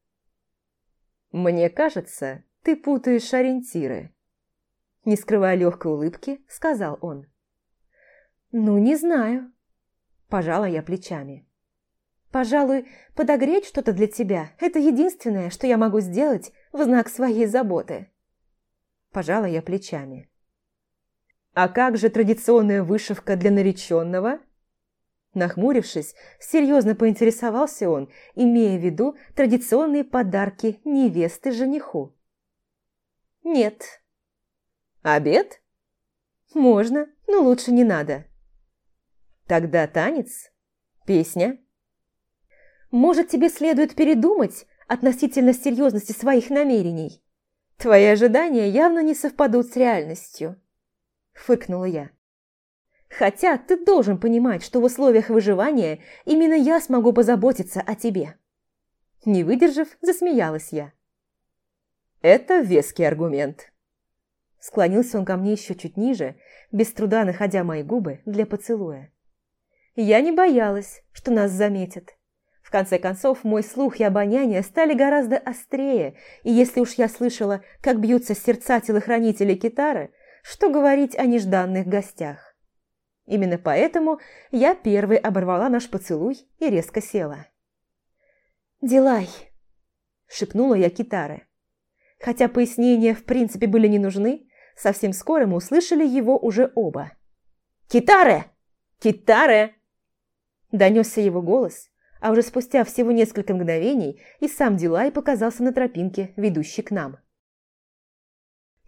«Мне кажется, ты путаешь ориентиры», – не скрывая легкой улыбки, сказал он. «Ну, не знаю», – пожала я плечами. Пожалуй, подогреть что-то для тебя – это единственное, что я могу сделать в знак своей заботы. Пожала я плечами. А как же традиционная вышивка для нареченного? Нахмурившись, серьезно поинтересовался он, имея в виду традиционные подарки невесты жениху. «Нет». «Обед?» «Можно, но лучше не надо». «Тогда танец? Песня?» Может, тебе следует передумать относительно серьезности своих намерений? Твои ожидания явно не совпадут с реальностью», – фыркнула я. «Хотя ты должен понимать, что в условиях выживания именно я смогу позаботиться о тебе». Не выдержав, засмеялась я. «Это веский аргумент», – Склонился он ко мне еще чуть ниже, без труда находя мои губы для поцелуя. Я не боялась, что нас заметят. В конце концов, мой слух и обоняние стали гораздо острее, и если уж я слышала, как бьются сердца телохранителей китары, что говорить о нежданных гостях. Именно поэтому я первой оборвала наш поцелуй и резко села. «Дилай!» – шепнула я китары. Хотя пояснения в принципе были не нужны, совсем скоро мы услышали его уже оба. «Китаре! Китаре!» Донесся его голос, а уже спустя всего несколько мгновений и сам Дилай показался на тропинке, ведущей к нам.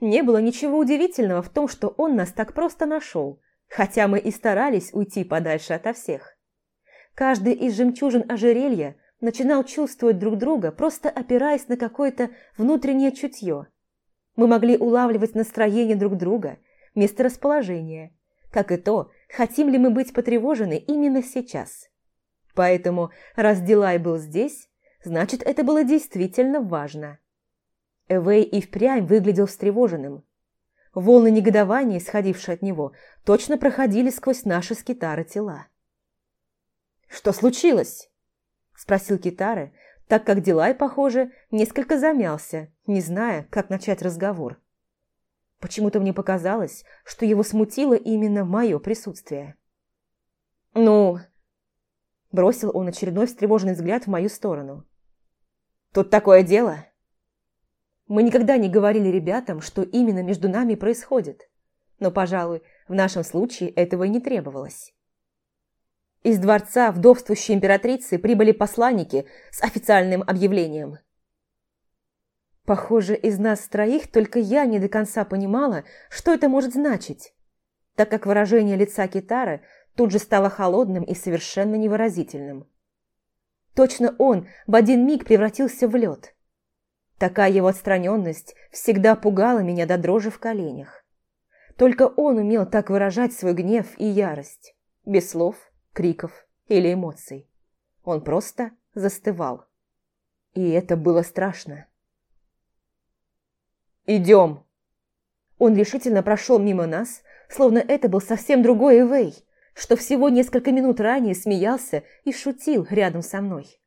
Не было ничего удивительного в том, что он нас так просто нашел, хотя мы и старались уйти подальше ото всех. Каждый из жемчужин ожерелья начинал чувствовать друг друга, просто опираясь на какое-то внутреннее чутье. Мы могли улавливать настроение друг друга, месторасположение, как и то, хотим ли мы быть потревожены именно сейчас. Поэтому, раз Дилай был здесь, значит, это было действительно важно. Эвей и впрямь выглядел встревоженным. Волны негодования, исходившие от него, точно проходили сквозь наши с Китары тела. «Что случилось?» – спросил Китары, так как Дилай, похоже, несколько замялся, не зная, как начать разговор. Почему-то мне показалось, что его смутило именно мое присутствие. «Ну...» Бросил он очередной встревоженный взгляд в мою сторону. «Тут такое дело...» Мы никогда не говорили ребятам, что именно между нами происходит. Но, пожалуй, в нашем случае этого и не требовалось. Из дворца вдовствующей императрицы прибыли посланники с официальным объявлением. Похоже, из нас троих только я не до конца понимала, что это может значить, так как выражение лица Китара тут же стало холодным и совершенно невыразительным. Точно он в один миг превратился в лед. Такая его отстраненность всегда пугала меня до дрожи в коленях. Только он умел так выражать свой гнев и ярость, без слов, криков или эмоций. Он просто застывал. И это было страшно. «Идем!» Он решительно прошел мимо нас, словно это был совсем другой Эвей, что всего несколько минут ранее смеялся и шутил рядом со мной.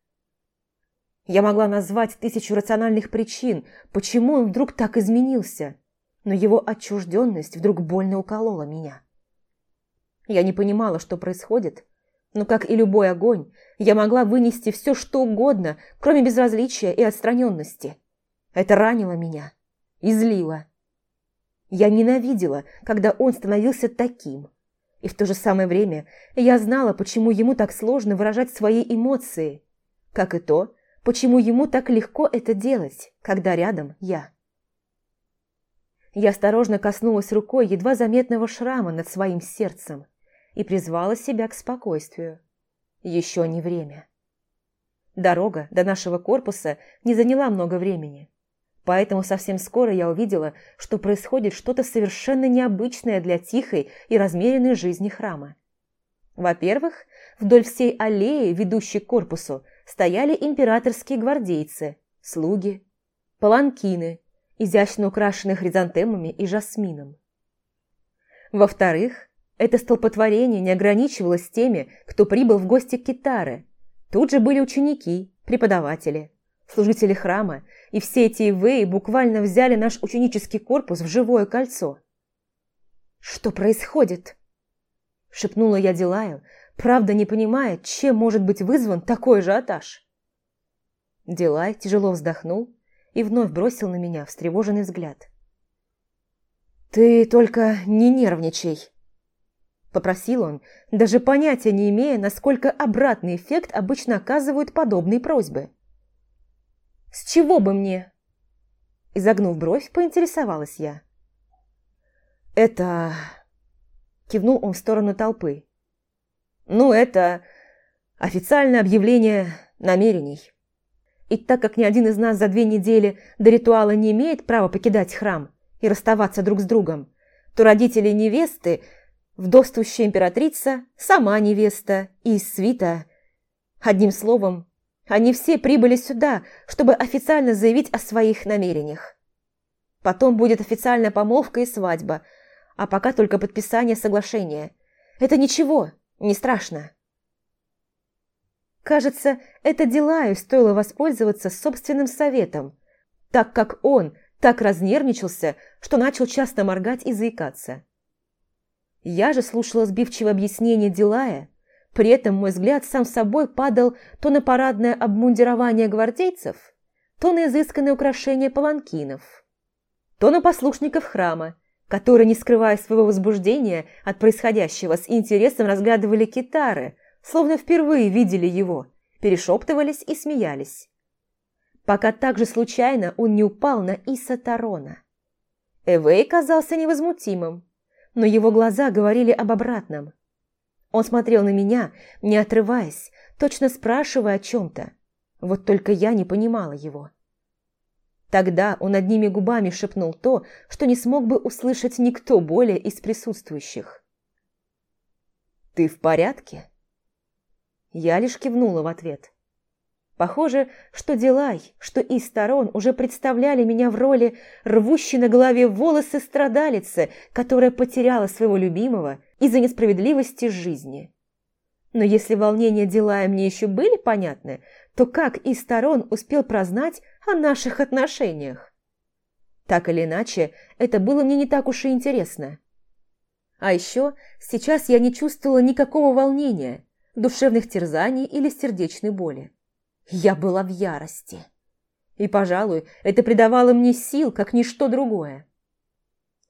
Я могла назвать тысячу рациональных причин, почему он вдруг так изменился, но его отчужденность вдруг больно уколола меня. Я не понимала, что происходит, но, как и любой огонь, я могла вынести все, что угодно, кроме безразличия и отстраненности. Это ранило меня и злило. Я ненавидела, когда он становился таким. И в то же самое время я знала, почему ему так сложно выражать свои эмоции, как и то, почему ему так легко это делать, когда рядом я. Я осторожно коснулась рукой едва заметного шрама над своим сердцем и призвала себя к спокойствию. Еще не время. Дорога до нашего корпуса не заняла много времени. Поэтому совсем скоро я увидела, что происходит что-то совершенно необычное для тихой и размеренной жизни храма. Во-первых, вдоль всей аллеи, ведущей к корпусу, стояли императорские гвардейцы, слуги, паланкины, изящно украшенные хризантемами и жасмином. Во-вторых, это столпотворение не ограничивалось теми, кто прибыл в гости к Китаре. Тут же были ученики, преподаватели, служители храма, и все эти ивеи буквально взяли наш ученический корпус в живое кольцо. «Что происходит?» – шепнула я Дилаю, правда не понимая, чем может быть вызван такой же атаж. Дилай тяжело вздохнул и вновь бросил на меня встревоженный взгляд. «Ты только не нервничай!» Попросил он, даже понятия не имея, насколько обратный эффект обычно оказывают подобные просьбы. «С чего бы мне?» Изогнув бровь, поинтересовалась я. «Это...» Кивнул он в сторону толпы. «Ну, это официальное объявление намерений. И так как ни один из нас за две недели до ритуала не имеет права покидать храм и расставаться друг с другом, то родители невесты, вдовствующая императрица, сама невеста и свита. Одним словом, они все прибыли сюда, чтобы официально заявить о своих намерениях. Потом будет официальная помолвка и свадьба, а пока только подписание соглашения. Это ничего, не страшно. Кажется, это Дилаю стоило воспользоваться собственным советом, так как он так разнервничался, что начал часто моргать и заикаться. Я же слушала сбивчивое объяснение Дилая, при этом мой взгляд сам собой падал то на парадное обмундирование гвардейцев, то на изысканные украшения паланкинов, то на послушников храма, которые, не скрывая своего возбуждения от происходящего, с интересом разглядывали китары, словно впервые видели его, перешептывались и смеялись. Пока так же случайно он не упал на Иса Тарона. Эвей казался невозмутимым, но его глаза говорили об обратном. Он смотрел на меня, не отрываясь, точно спрашивая о чем-то. Вот только я не понимала его. Тогда он одними губами шепнул то, что не смог бы услышать никто более из присутствующих. «Ты в порядке?» Я лишь кивнула в ответ. Похоже, что Дилай, что и сторон уже представляли меня в роли рвущей на голове волосы страдалицы, которая потеряла своего любимого из-за несправедливости жизни. Но если волнения Дилая мне еще были понятны, то как и сторон успел прознать о наших отношениях? Так или иначе, это было мне не так уж и интересно. А еще сейчас я не чувствовала никакого волнения, душевных терзаний или сердечной боли. Я была в ярости. И, пожалуй, это придавало мне сил, как ничто другое.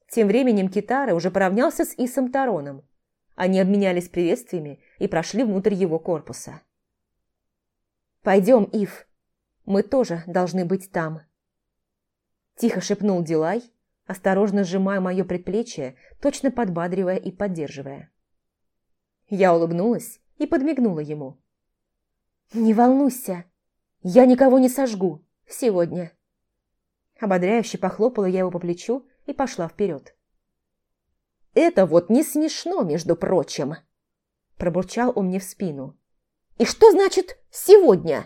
Тем временем Китара уже поравнялся с Исом Тароном. Они обменялись приветствиями и прошли внутрь его корпуса. «Пойдем, Ив. Мы тоже должны быть там». Тихо шепнул Дилай, осторожно сжимая мое предплечье, точно подбадривая и поддерживая. Я улыбнулась и подмигнула ему. «Не волнуйся, я никого не сожгу сегодня. Ободряюще похлопала я его по плечу и пошла вперед. «Это вот не смешно, между прочим!» Пробурчал он мне в спину. «И что значит «сегодня»?»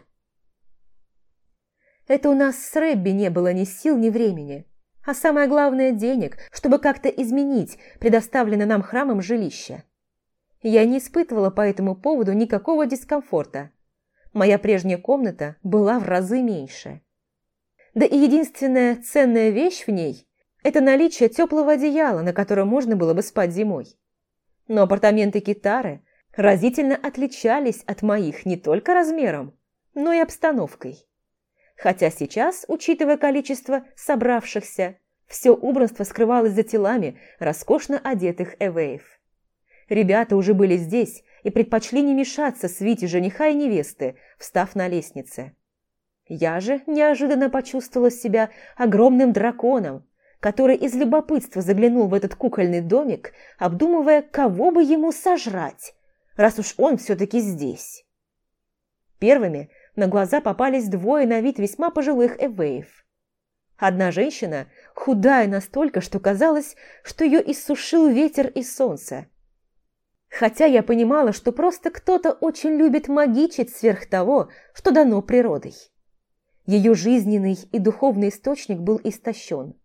Это у нас с Рэбби не было ни сил, ни времени, а самое главное – денег, чтобы как-то изменить предоставленное нам храмом жилище. Я не испытывала по этому поводу никакого дискомфорта – моя прежняя комната была в разы меньше. Да и единственная ценная вещь в ней – это наличие теплого одеяла, на котором можно было бы спать зимой. Но апартаменты Китары разительно отличались от моих не только размером, но и обстановкой. Хотя сейчас, учитывая количество собравшихся, все убранство скрывалось за телами роскошно одетых эвеев. Ребята уже были здесь и предпочли не мешаться свите жениха и невесты, встав на лестнице. Я же неожиданно почувствовала себя огромным драконом, который из любопытства заглянул в этот кукольный домик, обдумывая, кого бы ему сожрать, раз уж он все-таки здесь. Первыми на глаза попались двое на вид весьма пожилых эвеев. Одна женщина, худая настолько, что казалось, что ее иссушил ветер и солнце, Хотя я понимала, что просто кто-то очень любит магичить сверх того, что дано природой. Ее жизненный и духовный источник был истощен.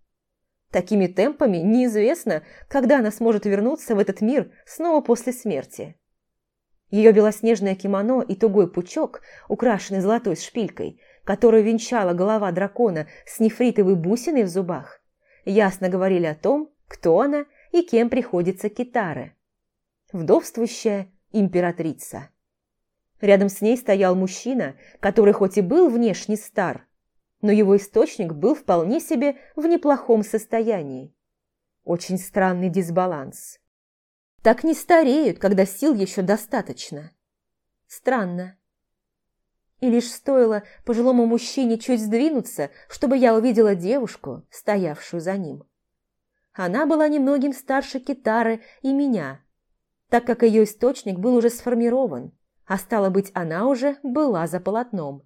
Такими темпами неизвестно, когда она сможет вернуться в этот мир снова после смерти. Ее белоснежное кимоно и тугой пучок, украшенный золотой шпилькой, которую венчала голова дракона с нефритовой бусиной в зубах, ясно говорили о том, кто она и кем приходится Китаре вдовствующая императрица. Рядом с ней стоял мужчина, который хоть и был внешне стар, но его источник был вполне себе в неплохом состоянии. Очень странный дисбаланс. Так не стареют, когда сил еще достаточно. Странно. И лишь стоило пожилому мужчине чуть сдвинуться, чтобы я увидела девушку, стоявшую за ним. Она была немногим старше Китары и меня, так как ее источник был уже сформирован, а стало быть, она уже была за полотном.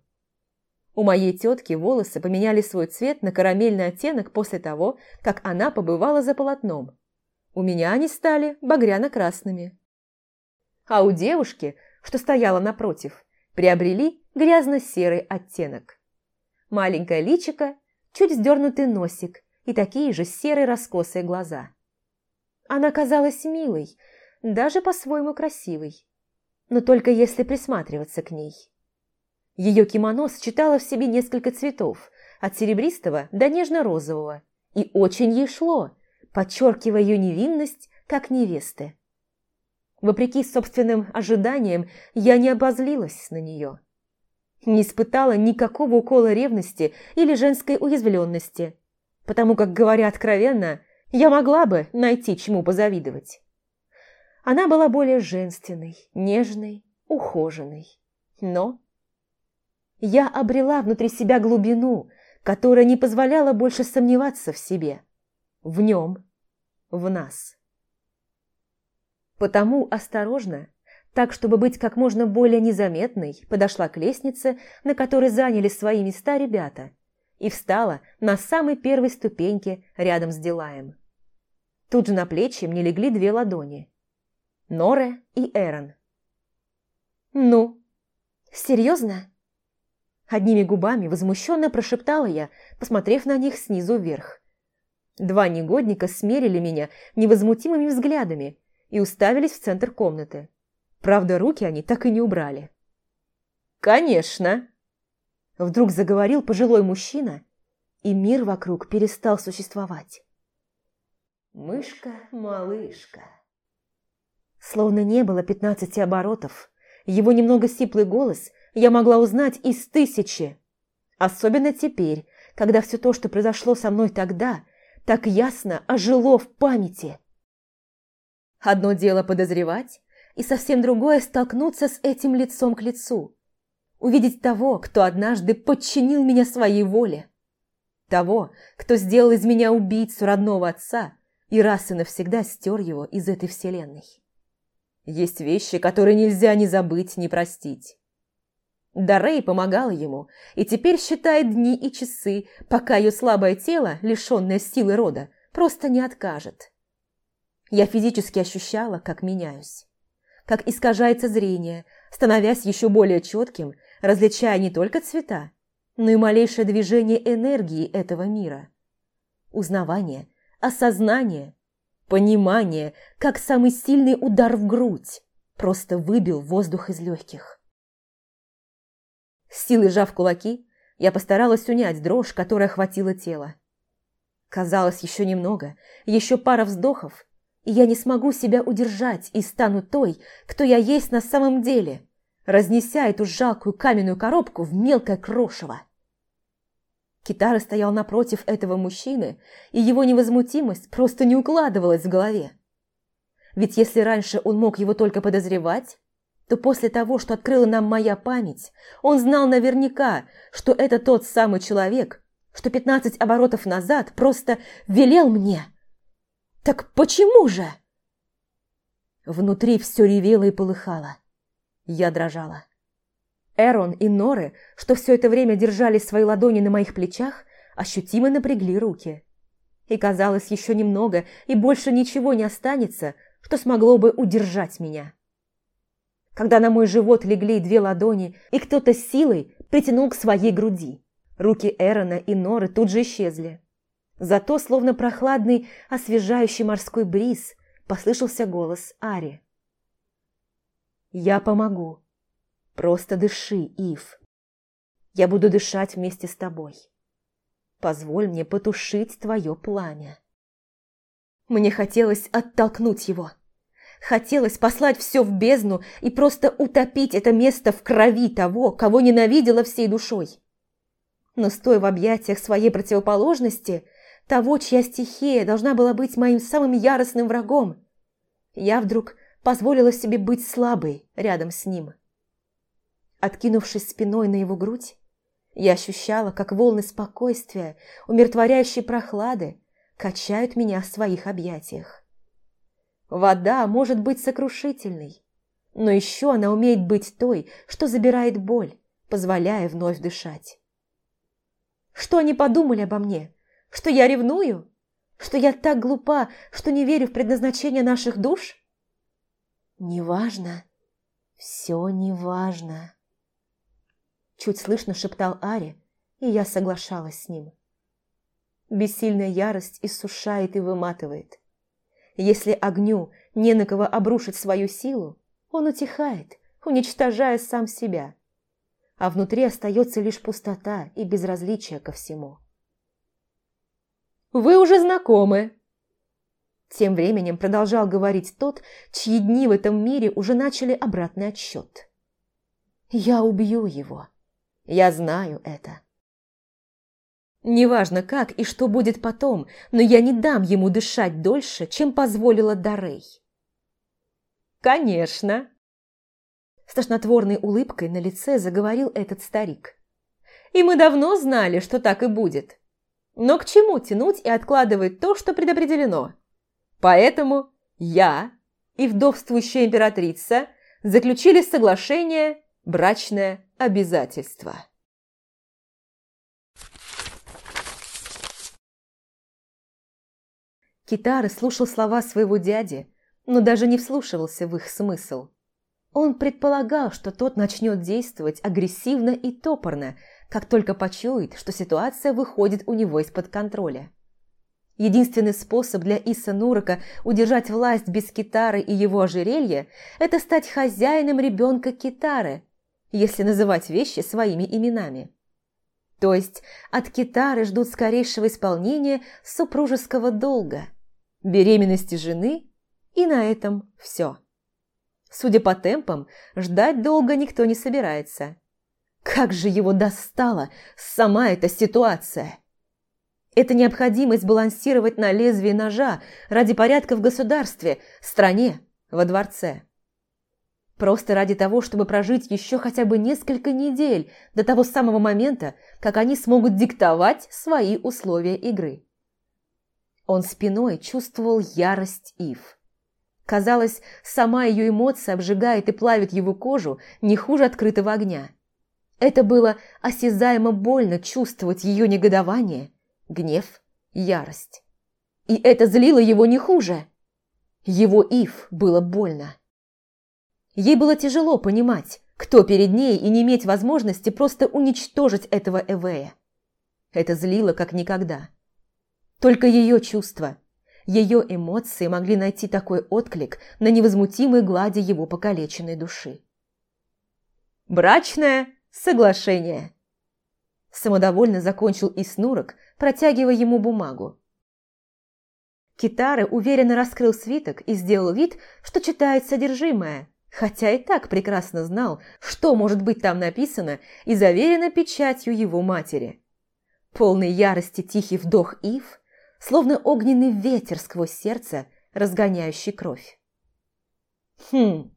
У моей тетки волосы поменяли свой цвет на карамельный оттенок после того, как она побывала за полотном. У меня они стали багряно-красными. А у девушки, что стояла напротив, приобрели грязно-серый оттенок. Маленькое личико, чуть сдернутый носик и такие же серые раскосые глаза. Она казалась милой, даже по-своему красивой, но только если присматриваться к ней. Ее кимоно сочетало в себе несколько цветов, от серебристого до нежно-розового, и очень ей шло, подчеркивая ее невинность, как невесты. Вопреки собственным ожиданиям, я не обозлилась на нее. Не испытала никакого укола ревности или женской уязвленности, потому как, говоря откровенно, я могла бы найти чему позавидовать. Она была более женственной, нежной, ухоженной. Но я обрела внутри себя глубину, которая не позволяла больше сомневаться в себе, в нем, в нас. Потому осторожно, так, чтобы быть как можно более незаметной, подошла к лестнице, на которой заняли свои места ребята, и встала на самой первой ступеньке рядом с Дилаем. Тут же на плечи мне легли две ладони. Норе и Эрон. «Ну, серьезно?» Одними губами возмущенно прошептала я, посмотрев на них снизу вверх. Два негодника смерили меня невозмутимыми взглядами и уставились в центр комнаты. Правда, руки они так и не убрали. «Конечно!» Вдруг заговорил пожилой мужчина, и мир вокруг перестал существовать. «Мышка-малышка». Словно не было пятнадцати оборотов, его немного сиплый голос я могла узнать из тысячи. Особенно теперь, когда все то, что произошло со мной тогда, так ясно ожило в памяти. Одно дело подозревать, и совсем другое столкнуться с этим лицом к лицу. Увидеть того, кто однажды подчинил меня своей воле. Того, кто сделал из меня убийцу родного отца и раз и навсегда стер его из этой вселенной. Есть вещи, которые нельзя ни забыть, ни простить. Дарей помогала ему и теперь считает дни и часы, пока ее слабое тело, лишенное силы рода, просто не откажет. Я физически ощущала, как меняюсь. Как искажается зрение, становясь еще более четким, различая не только цвета, но и малейшее движение энергии этого мира. Узнавание, осознание, понимание, как самый сильный удар в грудь, просто выбил воздух из легких. С силой сжав кулаки, я постаралась унять дрожь, которая охватила тело. Казалось, еще немного, еще пара вздохов, и я не смогу себя удержать и стану той, кто я есть на самом деле, разнеся эту жалкую каменную коробку в мелкое крошево. Китара стоял напротив этого мужчины, и его невозмутимость просто не укладывалась в голове. Ведь если раньше он мог его только подозревать, то после того, что открыла нам моя память, он знал наверняка, что это тот самый человек, что пятнадцать оборотов назад просто велел мне. Так почему же? Внутри все ревело и полыхало. Я дрожала. Эрон и Норы, что все это время держали свои ладони на моих плечах, ощутимо напрягли руки. И казалось, еще немного, и больше ничего не останется, что смогло бы удержать меня когда на мой живот легли две ладони, и кто-то силой притянул к своей груди. Руки Эрона и Норы тут же исчезли. Зато, словно прохладный, освежающий морской бриз, послышался голос Ари. «Я помогу. Просто дыши, Ив. Я буду дышать вместе с тобой. Позволь мне потушить твое пламя». Мне хотелось оттолкнуть его Хотелось послать все в бездну и просто утопить это место в крови того, кого ненавидела всей душой. Но стоя в объятиях своей противоположности, того, чья стихия должна была быть моим самым яростным врагом, я вдруг позволила себе быть слабой рядом с ним. Откинувшись спиной на его грудь, я ощущала, как волны спокойствия, умиротворяющей прохлады, качают меня в своих объятиях. Вода может быть сокрушительной, но еще она умеет быть той, что забирает боль, позволяя вновь дышать. Что они подумали обо мне? Что я ревную? Что я так глупа, что не верю в предназначение наших душ? Неважно. Все неважно. Чуть слышно шептал Ари, и я соглашалась с ним. бессильная ярость иссушает и выматывает. Если огню не на кого обрушить свою силу, он утихает, уничтожая сам себя. А внутри остается лишь пустота и безразличие ко всему. «Вы уже знакомы!» Тем временем продолжал говорить тот, чьи дни в этом мире уже начали обратный отсчет. «Я убью его. Я знаю это». Неважно как и что будет потом, но я не дам ему дышать дольше, чем позволила Дарей. «Конечно!» С тошнотворной улыбкой на лице заговорил этот старик. «И мы давно знали, что так и будет. Но к чему тянуть и откладывать то, что предопределено? Поэтому я и вдовствующая императрица заключили соглашение «Брачное обязательство». Китары слушал слова своего дяди, но даже не вслушивался в их смысл. Он предполагал, что тот начнет действовать агрессивно и топорно, как только почует, что ситуация выходит у него из-под контроля. Единственный способ для Иса Нурака удержать власть без Китары и его ожерелья – это стать хозяином ребенка Китары, если называть вещи своими именами. То есть от Китары ждут скорейшего исполнения супружеского долга, беременности жены, и на этом все. Судя по темпам, ждать долго никто не собирается. Как же его достала сама эта ситуация! Это необходимость балансировать на лезвии ножа ради порядка в государстве, стране, во дворце. Просто ради того, чтобы прожить еще хотя бы несколько недель до того самого момента, как они смогут диктовать свои условия игры. Он спиной чувствовал ярость Ив. Казалось, сама ее эмоция обжигает и плавит его кожу не хуже открытого огня. Это было осязаемо больно чувствовать ее негодование, гнев, ярость. И это злило его не хуже. Его Ив было больно. Ей было тяжело понимать, кто перед ней, и не иметь возможности просто уничтожить этого Эвея. Это злило как никогда. Только ее чувства, ее эмоции могли найти такой отклик на невозмутимой глади его покалеченной души. «Брачное соглашение!» Самодовольно закончил и снурок, протягивая ему бумагу. Китары уверенно раскрыл свиток и сделал вид, что читает содержимое, хотя и так прекрасно знал, что может быть там написано и заверено печатью его матери. Полный ярости тихий вдох Ив – словно огненный ветер сквозь сердце, разгоняющий кровь. «Хм...»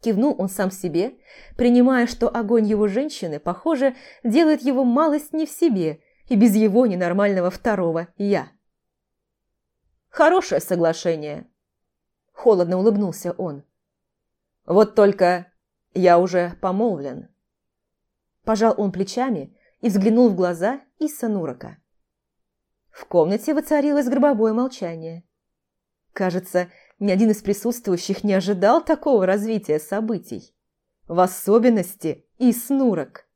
Кивнул он сам себе, принимая, что огонь его женщины, похоже, делает его малость не в себе и без его ненормального второго «я». «Хорошее соглашение», – холодно улыбнулся он. «Вот только я уже помолвлен». Пожал он плечами и взглянул в глаза Исса Нурака. В комнате воцарилось гробовое молчание. Кажется, ни один из присутствующих не ожидал такого развития событий. В особенности и Снурок.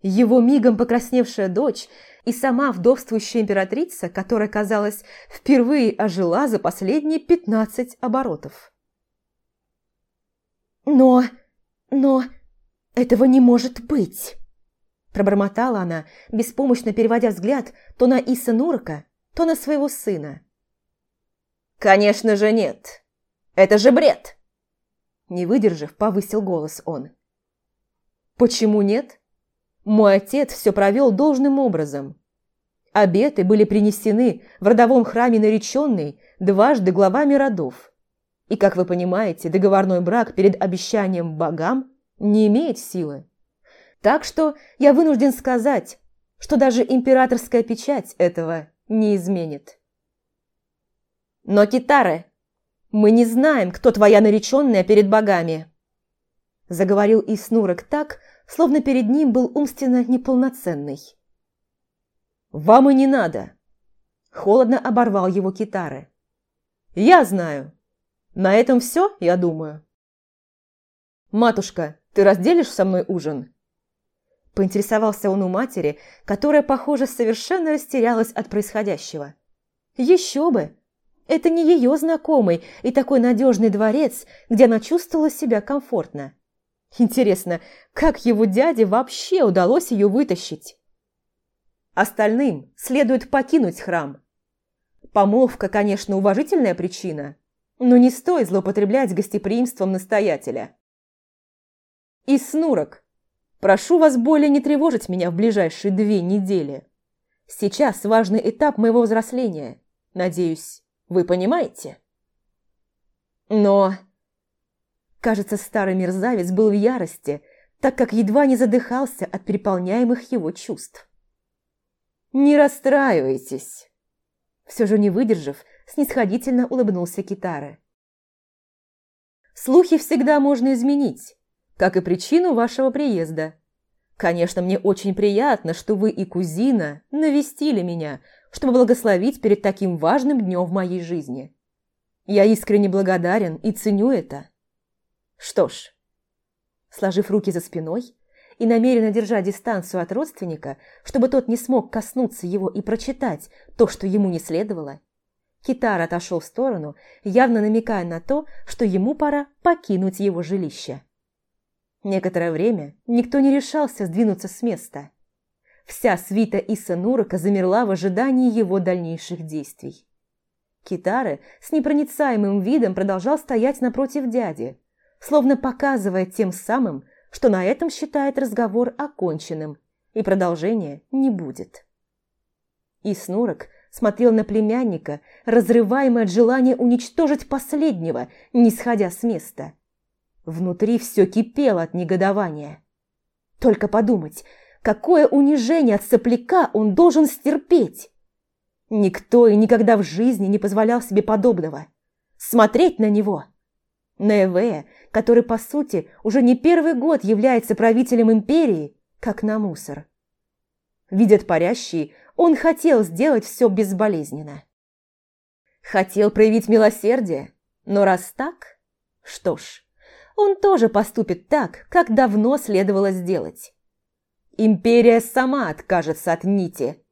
Его мигом покрасневшая дочь и сама вдовствующая императрица, которая, казалось, впервые ожила за последние пятнадцать оборотов. «Но... но... этого не может быть!» Пробормотала она, беспомощно переводя взгляд то на Иса Нурка, то на своего сына. «Конечно же нет! Это же бред!» Не выдержав, повысил голос он. «Почему нет? Мой отец все провел должным образом. Обеты были принесены в родовом храме нареченной дважды главами родов. И, как вы понимаете, договорной брак перед обещанием богам не имеет силы. Так что я вынужден сказать, что даже императорская печать этого не изменит. Но, Китаре, мы не знаем, кто твоя нареченная перед богами. Заговорил Иснурок так, словно перед ним был умственно неполноценный. «Вам и не надо!» Холодно оборвал его Китары. «Я знаю. На этом все, я думаю». «Матушка, ты разделишь со мной ужин?» Поинтересовался он у матери, которая, похоже, совершенно растерялась от происходящего. Еще бы! Это не ее знакомый и такой надежный дворец, где она чувствовала себя комфортно. Интересно, как его дяде вообще удалось ее вытащить? Остальным следует покинуть храм. Помолвка, конечно, уважительная причина, но не стоит злоупотреблять гостеприимством настоятеля. И снурок. Прошу вас более не тревожить меня в ближайшие две недели. Сейчас важный этап моего взросления. Надеюсь, вы понимаете? Но... Кажется, старый мерзавец был в ярости, так как едва не задыхался от переполняемых его чувств. «Не расстраивайтесь!» Все же не выдержав, снисходительно улыбнулся Китара. «Слухи всегда можно изменить, как и причину вашего приезда. Конечно, мне очень приятно, что вы и кузина навестили меня, чтобы благословить перед таким важным днем в моей жизни. Я искренне благодарен и ценю это. Что ж, сложив руки за спиной и намеренно держа дистанцию от родственника, чтобы тот не смог коснуться его и прочитать то, что ему не следовало, Китар отошел в сторону, явно намекая на то, что ему пора покинуть его жилище. Некоторое время никто не решался сдвинуться с места. Вся свита Иса Нурака замерла в ожидании его дальнейших действий. Китары с непроницаемым видом продолжал стоять напротив дяди, словно показывая тем самым, что на этом считает разговор оконченным, и продолжения не будет. И Снурок смотрел на племянника, разрываемый от желания уничтожить последнего, не сходя с места. Внутри все кипело от негодования. Только подумать, какое унижение от сопляка он должен стерпеть! Никто и никогда в жизни не позволял себе подобного. Смотреть на него – на Эвея, который, по сути, уже не первый год является правителем империи, как на мусор. Видят парящий, он хотел сделать все безболезненно. Хотел проявить милосердие, но раз так, что ж, он тоже поступит так, как давно следовало сделать. Империя сама откажется от нити.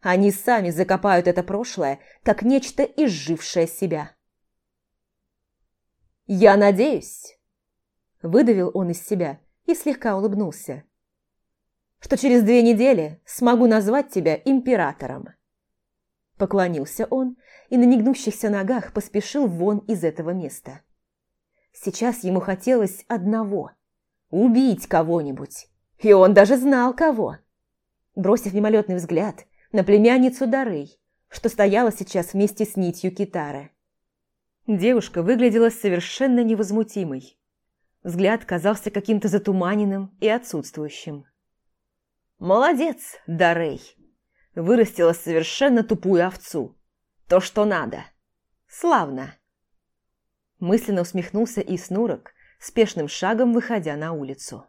Они сами закопают это прошлое, как нечто изжившее себя. «Я надеюсь», – выдавил он из себя и слегка улыбнулся, «что через две недели смогу назвать тебя императором». Поклонился он и на негнущихся ногах поспешил вон из этого места. Сейчас ему хотелось одного – убить кого-нибудь, и он даже знал кого. Бросив мимолетный взгляд на племянницу Дарей, что стояла сейчас вместе с нитью китары. Девушка выглядела совершенно невозмутимой. Взгляд казался каким-то затуманенным и отсутствующим. «Молодец, Дарей! Вырастила совершенно тупую овцу. То, что надо. Славно!» Мысленно усмехнулся и Снурок, спешным шагом выходя на улицу.